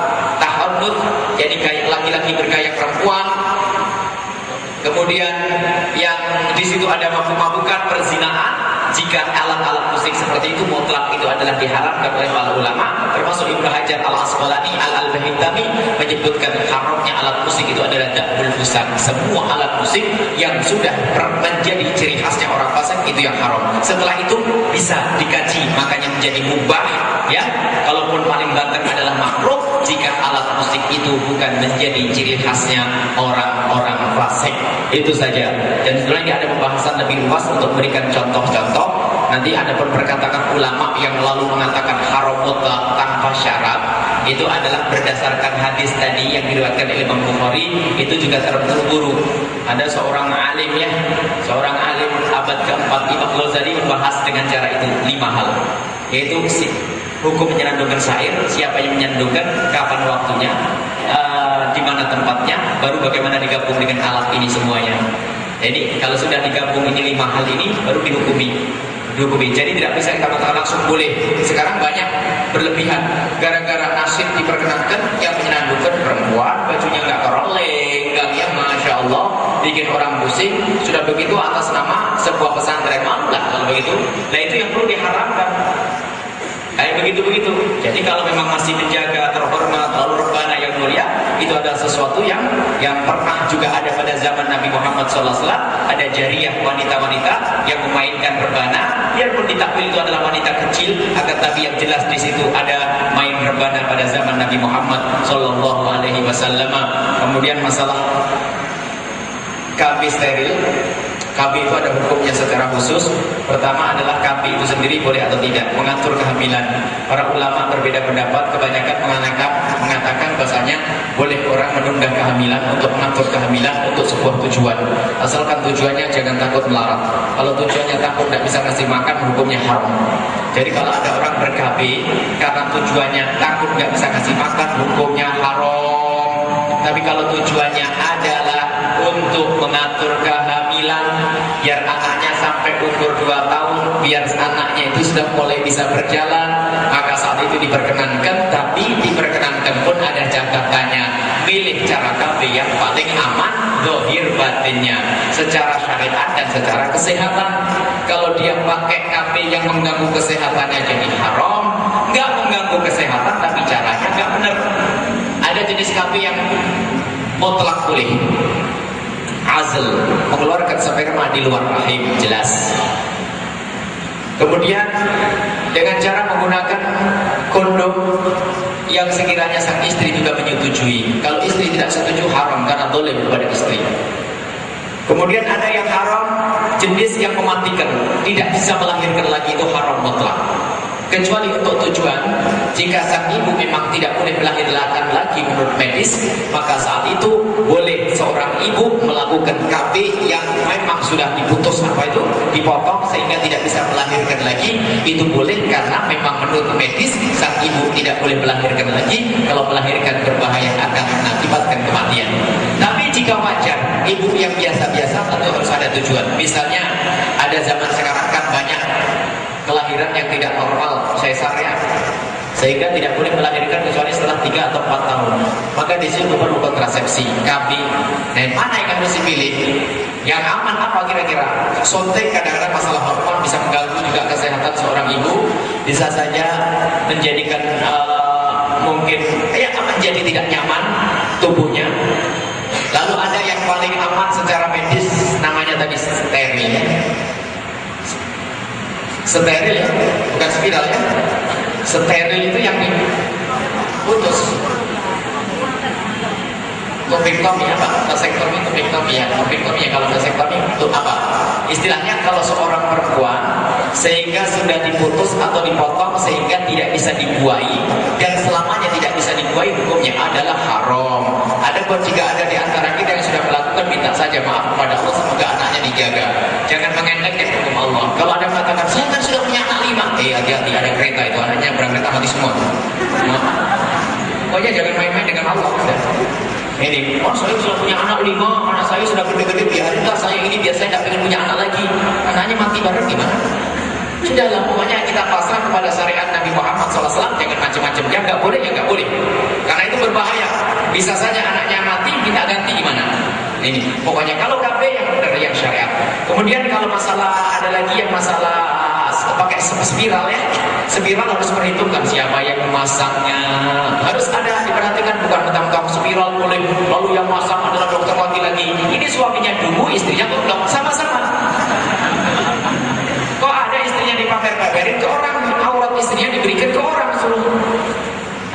tahanud jadi kayak laki-laki bergaya perempuan. Kemudian yang di situ ada mabuk-mabukan perzinahan jika alat-alat musik seperti itu mutlak itu adalah diharamkan oleh para ulama termasuk Ibnu Hajar Al Asqalani Al Al Bahitami menyebutkan haramnya alat musik itu adalah dakbul fusan. Semua alat musik yang sudah menjadi ciri khasnya orang fasik itu yang haram. Setelah itu bisa dikaji makanya menjadi mubah ya. Kalaupun paling banter adalah makruh jika alat musik itu bukan menjadi ciri khasnya orang-orang fasik itu saja. Dan sebenarnya ada pembahasan lebih luas untuk memberikan contoh-contoh. Nanti ada pun perkataan ulama yang lalu mengatakan haram tanpa syarat. Itu adalah berdasarkan hadis tadi yang diriwayatkan oleh Imam Bukhari. Itu juga terburu-buru ada seorang alim ya. Seorang alim abad keempat Imam Ghazali membahas dengan cara itu lima hal. Yaitu hukum menyandungkan syair, siapa yang menyandungkan, kapan waktunya, uh, di mana tempatnya, baru bagaimana digabung dengan alat ini semuanya. Jadi kalau sudah digabung ini lima hal ini, baru dihukumi. Dihukumi. Jadi tidak bisa kita katakan langsung boleh. Sekarang banyak berlebihan. Gara-gara nasib diperkenankan yang menyandungkan perempuan, bajunya nggak keroleng, ya, masya Allah, bikin orang pusing, sudah begitu atas nama sebuah pesantren malah kalau begitu. Nah itu yang perlu diharamkan. Kayak begitu-begitu. Jadi kalau memang masih menjaga terhormat lalu rebana yang mulia, itu adalah sesuatu yang yang pernah juga ada pada zaman Nabi Muhammad SAW. Ada jariah wanita-wanita yang memainkan rebana. Biarpun ditakwil itu adalah wanita kecil, akan tapi yang jelas di situ ada main rebana pada zaman Nabi Muhammad Wasallam. Kemudian masalah KB steril KB itu ada hukumnya secara khusus. Pertama adalah KB itu sendiri boleh atau tidak mengatur kehamilan. Para ulama berbeda pendapat, kebanyakan mengatakan mengatakan bahasanya boleh orang menunda kehamilan untuk mengatur kehamilan untuk sebuah tujuan. Asalkan tujuannya jangan takut melarat. Kalau tujuannya takut tidak bisa ngasih makan, hukumnya haram. Jadi kalau ada orang ber-KB karena tujuannya takut nggak bisa ngasih makan, hukumnya haram. Tapi kalau tujuannya adalah untuk mengatur kehamilan biar anaknya sampai umur 2 tahun biar anaknya itu sudah mulai bisa berjalan maka saat itu diperkenankan tapi diperkenankan pun ada catatannya pilih cara KB yang paling aman dohir batinnya secara syariat dan secara kesehatan. Kalau dia pakai KB yang mengganggu kesehatannya jadi haram nggak mengganggu kesehatan tapi caranya nggak benar. Ada jenis KB yang mutlak boleh azl mengeluarkan sperma di luar rahim jelas. Kemudian dengan cara menggunakan kondom yang sekiranya sang istri juga menyetujui. Kalau istri tidak setuju haram karena boleh kepada istri. Kemudian ada yang haram jenis yang mematikan. Tidak bisa melahirkan lagi itu haram mutlak kecuali untuk tujuan jika sang ibu memang tidak boleh melahirkan lagi menurut medis maka saat itu boleh seorang ibu melakukan KB yang memang sudah diputus apa itu dipotong sehingga tidak bisa melahirkan lagi. Itu boleh karena memang menurut medis sang ibu tidak boleh melahirkan lagi kalau melahirkan berbahaya akan mengakibatkan kematian. Tapi jika wajar ibu yang biasa-biasa tentu harus ada tujuan. Misalnya ada zaman sekarang kan banyak kelahiran yang tidak normal sesarnya. Sehingga tidak boleh melahirkan kecuali setelah 3 atau 4 tahun. Maka di situ perlu kontrasepsi. Kami dan mana yang harus dipilih yang aman apa kira-kira? Sontek kadang-kadang masalah hormon bisa mengganggu juga kesehatan seorang ibu. Bisa saja menjadikan uh, mungkin ya menjadi tidak nyaman tubuhnya. Lalu ada yang paling aman secara medis namanya tadi steril steril ya, bukan spiral ya. Steril itu yang diputus. Topiktomi apa? Vasektomi, topiktomi ya. Topiktomi ya kalau vasektomi untuk apa? Istilahnya kalau seorang perempuan sehingga sudah diputus atau dipotong sehingga tidak bisa dibuai dan selamanya tidak bisa dibuai hukumnya adalah haram. Ada pun jika ada di antara kita yang sudah melakukan minta saja maaf kepada Allah semoga anaknya dijaga. Jangan mengendekkan hukum Allah. Kalau ada mengatakan saya eh hati-hati ada kereta itu anaknya berangkat mati semua. Pokoknya jangan main-main dengan Allah. Ini, oh saya sudah punya anak lima, anak saya sudah gede-gede, biarinlah saya ini biasanya tidak pengen punya anak lagi. Anaknya mati bareng gimana? Sudahlah, pokoknya kita pasrah kepada syariat Nabi Muhammad SAW, jangan macam-macam. Ya nggak boleh, ya nggak boleh. Karena itu berbahaya. Bisa saja anaknya mati, minta ganti gimana? Ini, pokoknya kalau KB yang benar yang syariat. Kemudian kalau masalah ada lagi yang masalah pakai spiral ya. Spiral harus perhitungkan siapa yang memasangnya. Harus ada diperhatikan bukan mentang-mentang spiral boleh lalu yang masang adalah dokter laki-laki. Ini suaminya dulu, istrinya belum sama-sama. Kok ada istrinya dipamer-pamerin ke orang, aurat istrinya diberikan ke orang suruh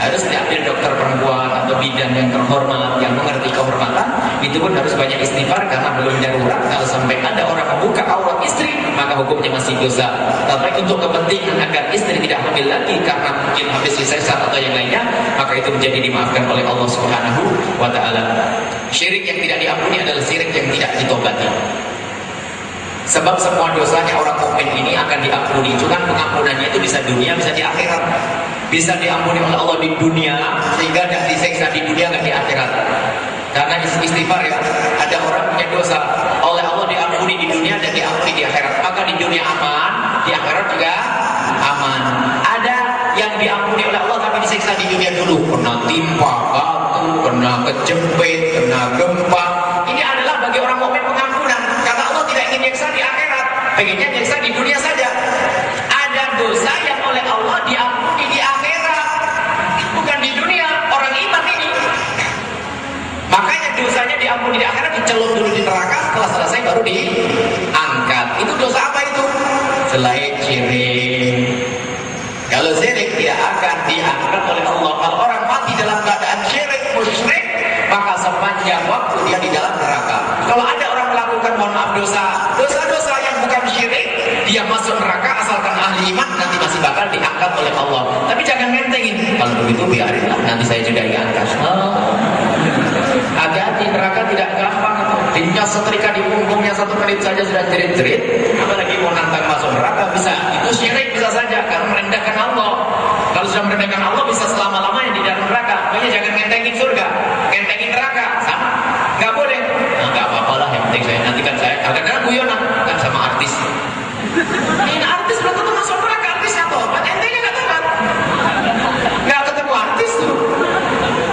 harus diambil dokter perempuan bidan yang terhormat yang mengerti kehormatan itu pun harus banyak istighfar karena belum darurat kalau sampai ada orang membuka aurat istri maka hukumnya masih dosa tapi untuk kepentingan agar istri tidak hamil lagi karena mungkin habis sesar atau yang lainnya maka itu menjadi dimaafkan oleh Allah Subhanahu wa taala syirik yang tidak diampuni adalah syirik yang tidak ditobati Sebab semua dosanya orang mukmin ini akan diampuni. Cuma pengampunannya itu bisa dunia, bisa di akhirat bisa diampuni oleh Allah di dunia sehingga tidak disiksa di dunia dan di akhirat. Karena istighfar ya ada orang punya dosa. Oleh Allah diampuni di dunia dan diampuni di akhirat. Maka di dunia aman di akhirat juga aman. Ada yang diampuni oleh Allah tapi disiksa di dunia dulu. Pernah timpa batu pernah kejepit kena gempa. Ini adalah bagi orang mukmin pengampunan. Karena Allah tidak ingin disiksa di akhirat. Pengennya disiksa di dunia saja. Ada dosa yang oleh Allah diampuni dosanya diampuni di akhirat dicelup dulu di neraka setelah selesai baru diangkat. Itu dosa apa itu? Selain syirik. Kalau syirik tidak akan diangkat oleh Allah. Kalau orang mati dalam keadaan syirik musyrik maka sepanjang waktu dia di dalam neraka masuk neraka asalkan ahli iman nanti masih bakal diangkat oleh Allah. Tapi jangan ngentengin. Kalau begitu biarinlah nanti saya juga diangkat. Oh. Hati-hati neraka tidak gampang. Dinyas setrika di punggungnya satu menit saja sudah jerit-jerit. Apalagi mau nantang masuk neraka bisa. Itu syirik bisa saja karena merendahkan Allah. Kalau sudah merendahkan Allah bisa selama-lamanya di dalam neraka. Makanya jangan ngentengin surga, ngentengin neraka sama. Gak boleh. Nah, gak apa-apa lah. Yang penting saya nanti kan saya kadang-kadang guyonan kan sama artis. Ini artis belum tentu masuk neraka. Artisnya tobat, entengnya gak tobat. Gak ketemu artis tuh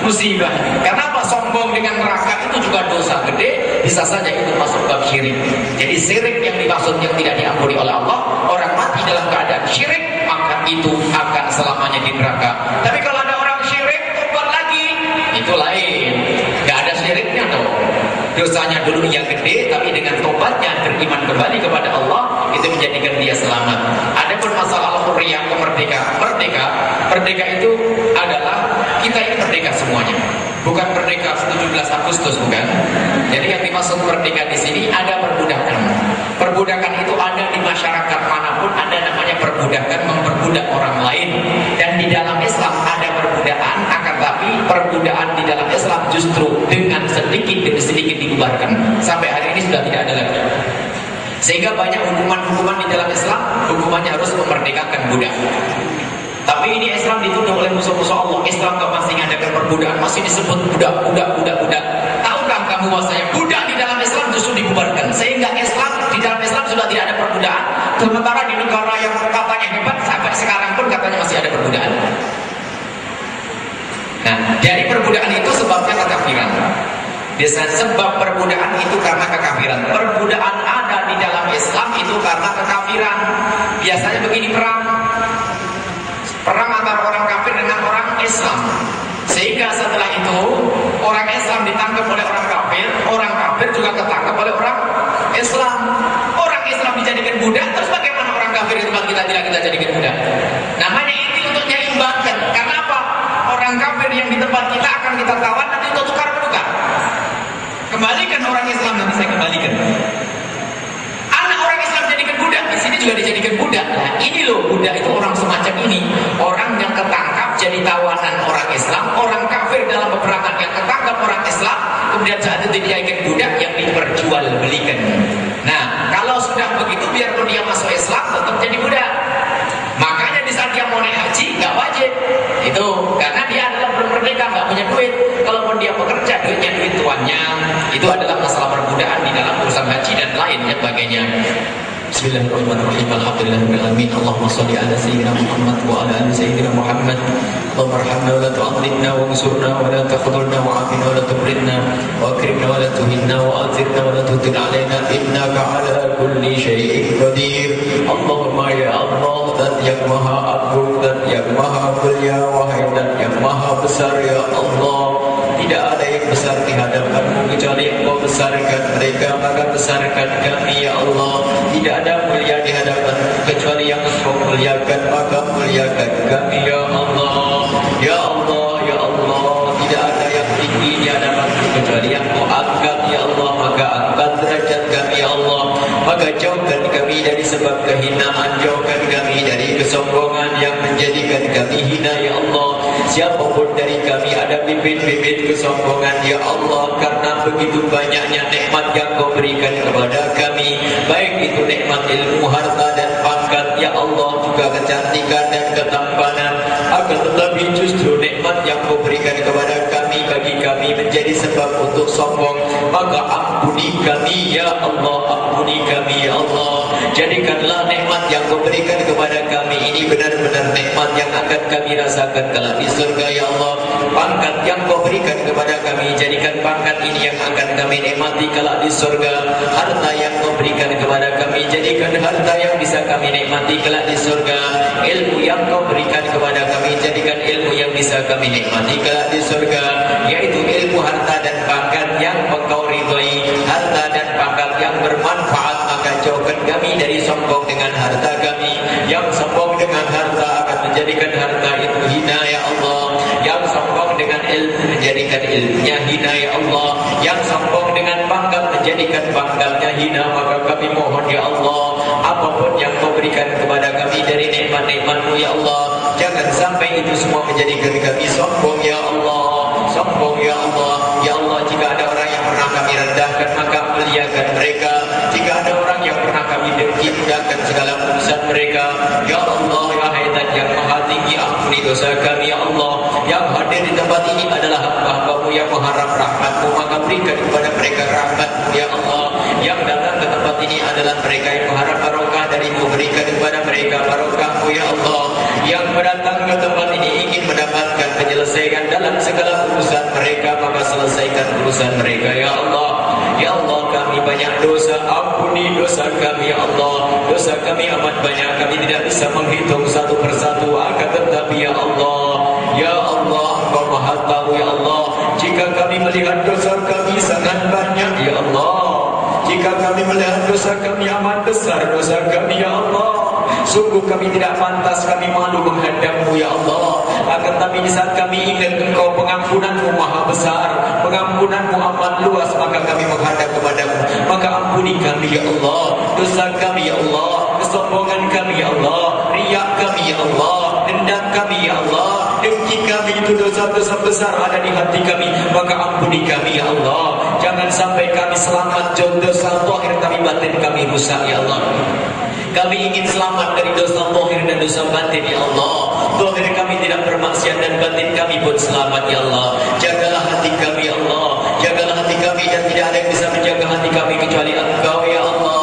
musibah. Karena apa? Sombong dengan neraka itu juga dosa gede, bisa saja itu masuk bab syirik. Jadi syirik yang dimaksud yang tidak diampuni oleh Allah, orang mati dalam keadaan syirik, maka itu akan selamanya di neraka. Tapi kalau ada orang syirik, tobat lagi, itu lain. Gak ada syiriknya tuh. Dosanya dulu yang gede, tapi dengan tobatnya beriman kembali kepada Allah, itu menjadikan dia selamat. Ada pun masalah hurriyah merdeka. Merdeka, merdeka itu adalah kita ini merdeka semuanya. Bukan merdeka 17 Agustus bukan. Jadi yang dimaksud merdeka di sini ada perbudakan. Perbudakan itu ada di masyarakat mana pun ada namanya perbudakan memperbudak orang lain. Dan di dalam Islam ada perbudakan perbudakan di dalam Islam justru dengan sedikit demi sedikit dibubarkan. Sampai hari ini sudah tidak ada lagi. Sehingga banyak hukuman-hukuman di dalam Islam hukumannya harus memerdekakan budak. Tapi ini Islam dituduh oleh musuh-musuh Allah. Islam gak masih ngadakan perbudakan, masih disebut budak, budak, budak, budak. Tahukah kamu bahwasanya budak di dalam Islam justru dibubarkan? Sehingga Islam di dalam Islam sudah tidak ada perbudakan. Sementara di negara yang katanya hebat sampai sekarang pun katanya masih ada perbudakan. Nah, dari perbudakan itu sebabnya kekafiran. Biasanya sebab perbudakan itu karena kekafiran. Perbudakan ada di dalam Islam itu karena kekafiran. Biasanya begini perang. Perang antara orang kafir dengan orang Islam. Sehingga setelah itu orang Islam ditangkap oleh orang kafir, orang kafir juga ketangkap oleh orang Islam. Orang Islam dijadikan budak, terus bagaimana orang kafir tempat kita tidak kita jadikan budak? Namanya itu untuk menyeimbangkan. Karena apa? Orang kafir yang di tempat kita akan kita tawan nanti untuk tukar menukar. Kembalikan orang Islam nanti saya kembalikan. Anak orang Islam jadikan budak, di sini juga dijadikan budak. Nah, ini loh budak itu orang semacam ini, orang yang ketangkap jadi tawanan orang Islam, orang kafir dalam peperangan yang ketangkap orang Islam, kemudian saat itu dijadikan budak yang diperjualbelikan. Nah, kalau sudah begitu biarpun dia masuk Islam tetap jadi budak. Naik haji nggak wajib itu karena dia adalah belum merdeka nggak punya duit. Kalaupun dia bekerja duitnya duit tuannya itu adalah masalah perbudakan di dalam urusan haji dan lain sebagainya. Bismillahirrahmanirrahim. Alhamdulillahirabbil Allahumma shalli ala sayyidina Muhammad wa ala ali sayyidina Muhammad. Allahumma arhamna wa la tu'adhibna wa ansurna wa la takhdhulna wa 'afina wa la tubridna wa akrimna wa la tuhinna wa athirna wa la tuhdin alaina innaka 'ala kulli syai'in qadir. Allahumma ya Allah dan yang maha agung dan yang maha mulia wahai dan yang maha besar ya Allah. Tidak ada yang besar di hadapanmu kecuali engkau besarkan mereka maka besarkan kami ya Allah. Tidak ada mulia di hadapan kecuali yang engkau muliakan maka muliakan kami ya Allah. Ya Allah, ya Allah, tidak ada yang tinggi di hadapan kecuali yang kau angkat ya Allah maka angkat derajat kami ya Allah. Maka jauhkan kami dari sebab kehinaan, jauhkan kami dari kesombongan yang menjadikan kami hina ya Allah. Siapa pun dari kami ada bibit-bibit kesombongan ya Allah karena begitu banyaknya nikmat yang kau berikan kepada kami baik itu nikmat ilmu harta dan pangkat ya Allah juga kecantikan dan ketampanan akan tetapi justru nikmat yang kau berikan kepada kami bagi kami menjadi sebab untuk sombong maka ampuni kami ya Allah ampuni kami ya Allah. Jadikanlah nikmat yang kau berikan kepada kami. Ini benar-benar nikmat yang akan kami rasakan kelak di surga ya Allah. Pangkat yang kau berikan kepada kami jadikan pangkat ini yang akan kami nikmati kelak di surga. Harta yang kau berikan kepada kami jadikan harta yang bisa kami nikmati kelak di surga. Ilmu yang kau berikan kepada kami jadikan ilmu yang bisa kami nikmati kelak di surga yaitu ilmu harta dan pangkat yang engkau ridhoi. Harta dan pangkat yang bermanfaat maka jauhkan kami dari sombong dengan harta kami. Yang sombong dengan harta akan menjadi menjadikan harta itu hina ya Allah. Yang sombong dengan ilmu menjadikan ilmunya hina ya Allah. Yang sombong dengan pangkat menjadikan pangkatnya hina maka kami mohon ya Allah apa pun yang kau berikan kepada kami dari nikmat-nikmatmu ya Allah jangan sampai itu semua menjadikan kami sombong muliakan mereka jika ada orang yang pernah kami dengki mudahkan segala urusan mereka. Ya Allah ya Hayat yang maha tinggi ampuni dosa kami ya Allah. Yang hadir di tempat ini adalah hamba-hambamu yang mengharap rahmatmu. Maka berikan kepada mereka rahmatmu ya Allah. Yang datang ke tempat ini adalah mereka yang mengharap barokah darimu berikan kepada mereka barokahmu ya Allah. Yang datang ke tempat ini ingin mendapatkan penyelesaian dalam segala urusan mereka maka selesaikan urusan mereka ya Allah Ya Allah kami banyak dosa. Ampuni dosa kami ya Allah. Dosa kami amat banyak. Kami tidak bisa menghitung satu persatu. Akan tetapi ya Allah Ya Allah Engkau maha tahu ya Allah. Jika kami melihat dosa kami sangat banyak ya Allah. Jika kami melihat dosa kami amat besar Dosa kami ya Allah Sungguh kami tidak pantas Kami malu menghadapmu ya Allah. Akan tapi di saat kami ingat engkau Pengampunanmu maha besar Pengampunanmu amat luas Maka kami menghadap kepadamu. Maka ampuni kami ya Allah. Dosa kami ya Allah. Kesombongan kami ya Allah. Riak kami ya Allah. Dendam kami ya Allah. Dengki kami itu dosa-dosa besar ada di hati kami. Maka ampuni kami ya Allah. Jangan sampai kami selamat Jauh dosa zahir kami batin kami rusak ya Allah kami ingin selamat dari dosa zahir dan dosa batin ya Allah. Zahir kami tidak bermaksiat dan batin kami pun selamat ya Allah. Jagalah hati kami ya Allah. Jagalah hati kami dan tidak ada yang bisa menjaga hati kami kecuali Engkau ya Allah.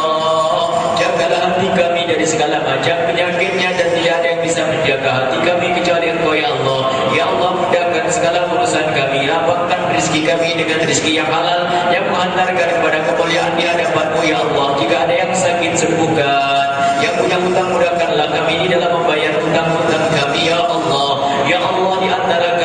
Jagalah hati kami dari segala macam penyakitnya dan tidak ada yang bisa menjaga hati kami kecuali Engkau ya Allah. Ya Allah mudahkan segala urusan kami. Lapangkan rezeki kami dengan rezeki yang halal yang menghantarkan kepada kemuliaan di hadapanmu ya Allah. Jika ada yang sakit sembuhkan. Yang punya hutang mudahkanlah kami ini dalam membayar hutang-hutang kami ya Allah. Ya Allah di antara kami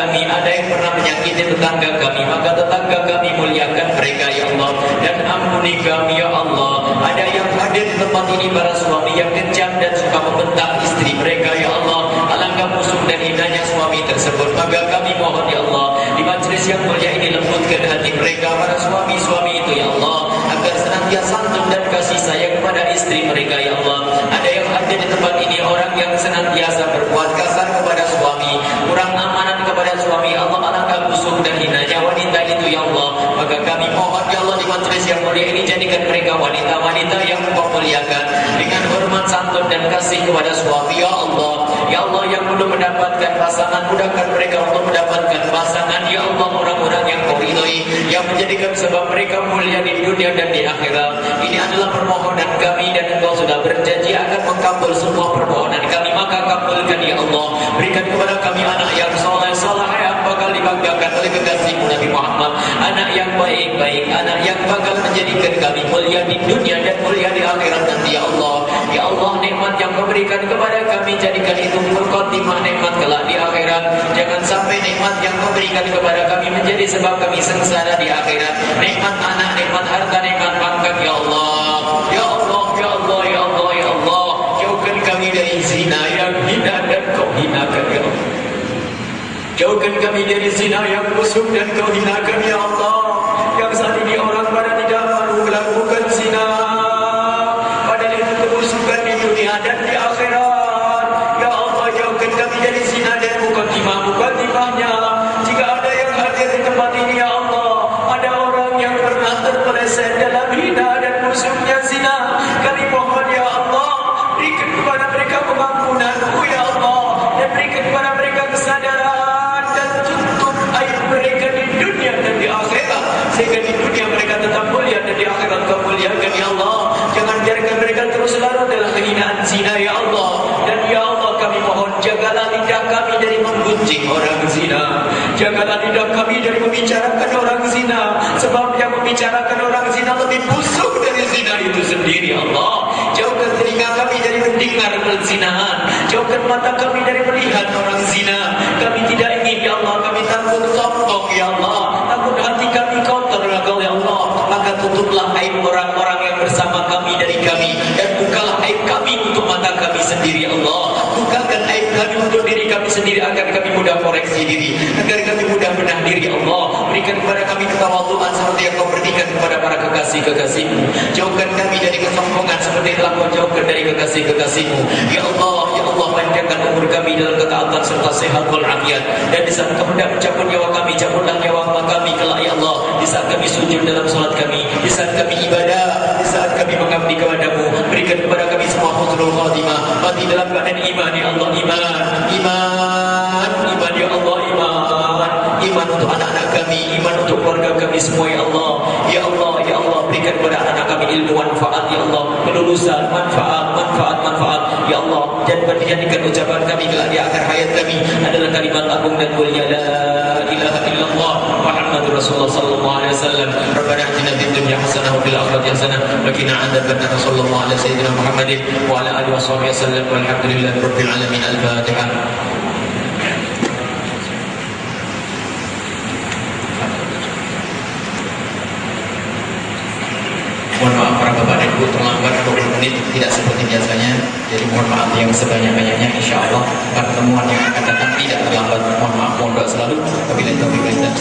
yang pernah menyakiti tetangga kami maka tetangga kami muliakan mereka ya Allah dan ampuni kami ya Allah. Ada yang hadir di tempat ini para suami yang kejam dan suka membentak istri mereka ya Allah. Alangkah musuh dan hinanya suami tersebut maka kami mohon ya Allah di majlis yang mulia ini lembutkan hati mereka para suami-suami itu ya Allah agar senantiasa santun dan kasih sayang kepada istri mereka ya Allah. Ada yang hadir di tempat ini orang yang senantiasa berbuat kasar kepada suami, kurang amanat kepada suami. Allah alangkah busuk dan hinanya wanita itu ya Allah. Maka kami mohon ya Allah di majlis yang mulia ini jadikan mereka wanita-wanita yang kau muliakan dengan hormat santun dan kasih kepada suami ya Allah. Ya Allah yang belum mendapatkan pasangan mudahkan mereka untuk mendapatkan pasangan. Ya Allah orang-orang yang kau ridhoi yang menjadikan sebab mereka mulia di dunia dan di akhirat. Ini adalah permohonan kami dan engkau sudah berjanji akan mengkabul semua permohonan kami. Maka kabulkan ya Allah. Berikan kepada kami anak yang soleh yang bakal dibanggakan oleh kekasihmu Nabi Muhammad. Anak yang baik-baik anak yang bakal menjadikan kami mulia di dunia dan mulia di akhirat nanti ya Allah. Ya Allah nikmat yang kau berikan kepada kami jadikan itu berkhotimah nikmat kelak di akhirat. Jangan sampai nikmat yang kau berikan kepada kami menjadi sebab kami sengsara di akhirat. Nikmat anak nikmat harta nikmat pangkat ya Allah. Ya Allah ya Allah ya Allah ya Allah. Jauhkan kami dari zina yang hina dan kau hinakan ya Allah Jauhkan kami dari zina yang busuk dan kau hinakan ya Allah menggunjing orang zina Jagalah lidah kami dari membicarakan orang zina. Sebab yang membicarakan orang zina lebih busuk dari zina itu sendiri Allah. Jauhkan telinga kami dari mendengar perzinahan. Jauhkan mata kami dari melihat orang zina. Kami tidak ingin ya Allah Kami takut sombong ya Allah. Takut hati kami kotor ya Allah. Maka tutuplah aib orang-orang yang bersama kami dari kami. Dan bukalah aib kami untuk mata kami sendiri Allah Bukakan aib kami untuk diri agar kami mudah koreksi diri, agar kami mudah benah diri Allah. Berikan kepada kami ketawaduan seperti yang kau berikan kepada para kekasih-kekasihmu. Jauhkan kami dari kesombongan seperti yang telah kau jauhkan dari kekasih-kekasihmu. Ya Allah, Ya Allah, panjangkan umur kami dalam ketaatan serta sehat walafiat. Dan di saat kau hendak mencabut nyawa kami, cabutlah nyawa kami kelak Ya Allah. Di saat kami sujud dalam salat kami, di saat kami ibadah, di saat kami mengabdi kepadamu, berikan kepada kami semua husnul khatimah. Mati dalam keadaan iman Ya Allah, iman, iman, iman Ya Allah, iman, iman untuk anak-anak kami, iman untuk keluarga kami semua Ya Allah. Ya Allah, Ya Allah, berikan kepada anak kami ilmu manfaat Ya Allah, kelulusan manfaat, manfaat, manfaat Ya Allah, dan menjadikan ucapan kami kelak di akhir hayat kami adalah kalimat agung dan mulia la ilaha illallah Muhammadur Rasulullah sallallahu alaihi wasallam. Rabbana atina fid dunya hasanah wa fil akhirati hasanah wa qina adzabannar. Sallallahu alaihi Muhammadin wa ala alihi wasallam. Walhamdulillahi rabbil alamin. Al-Fatihah. Mohon maaf para bapak dan ibu terlambat 20 menit tidak seperti biasanya. Jadi mohon maaf yang sebanyak-banyaknya insya Allah pertemuan yang akan datang tidak terlambat. Mohon maaf, mohon doa selalu. Wal hidayah.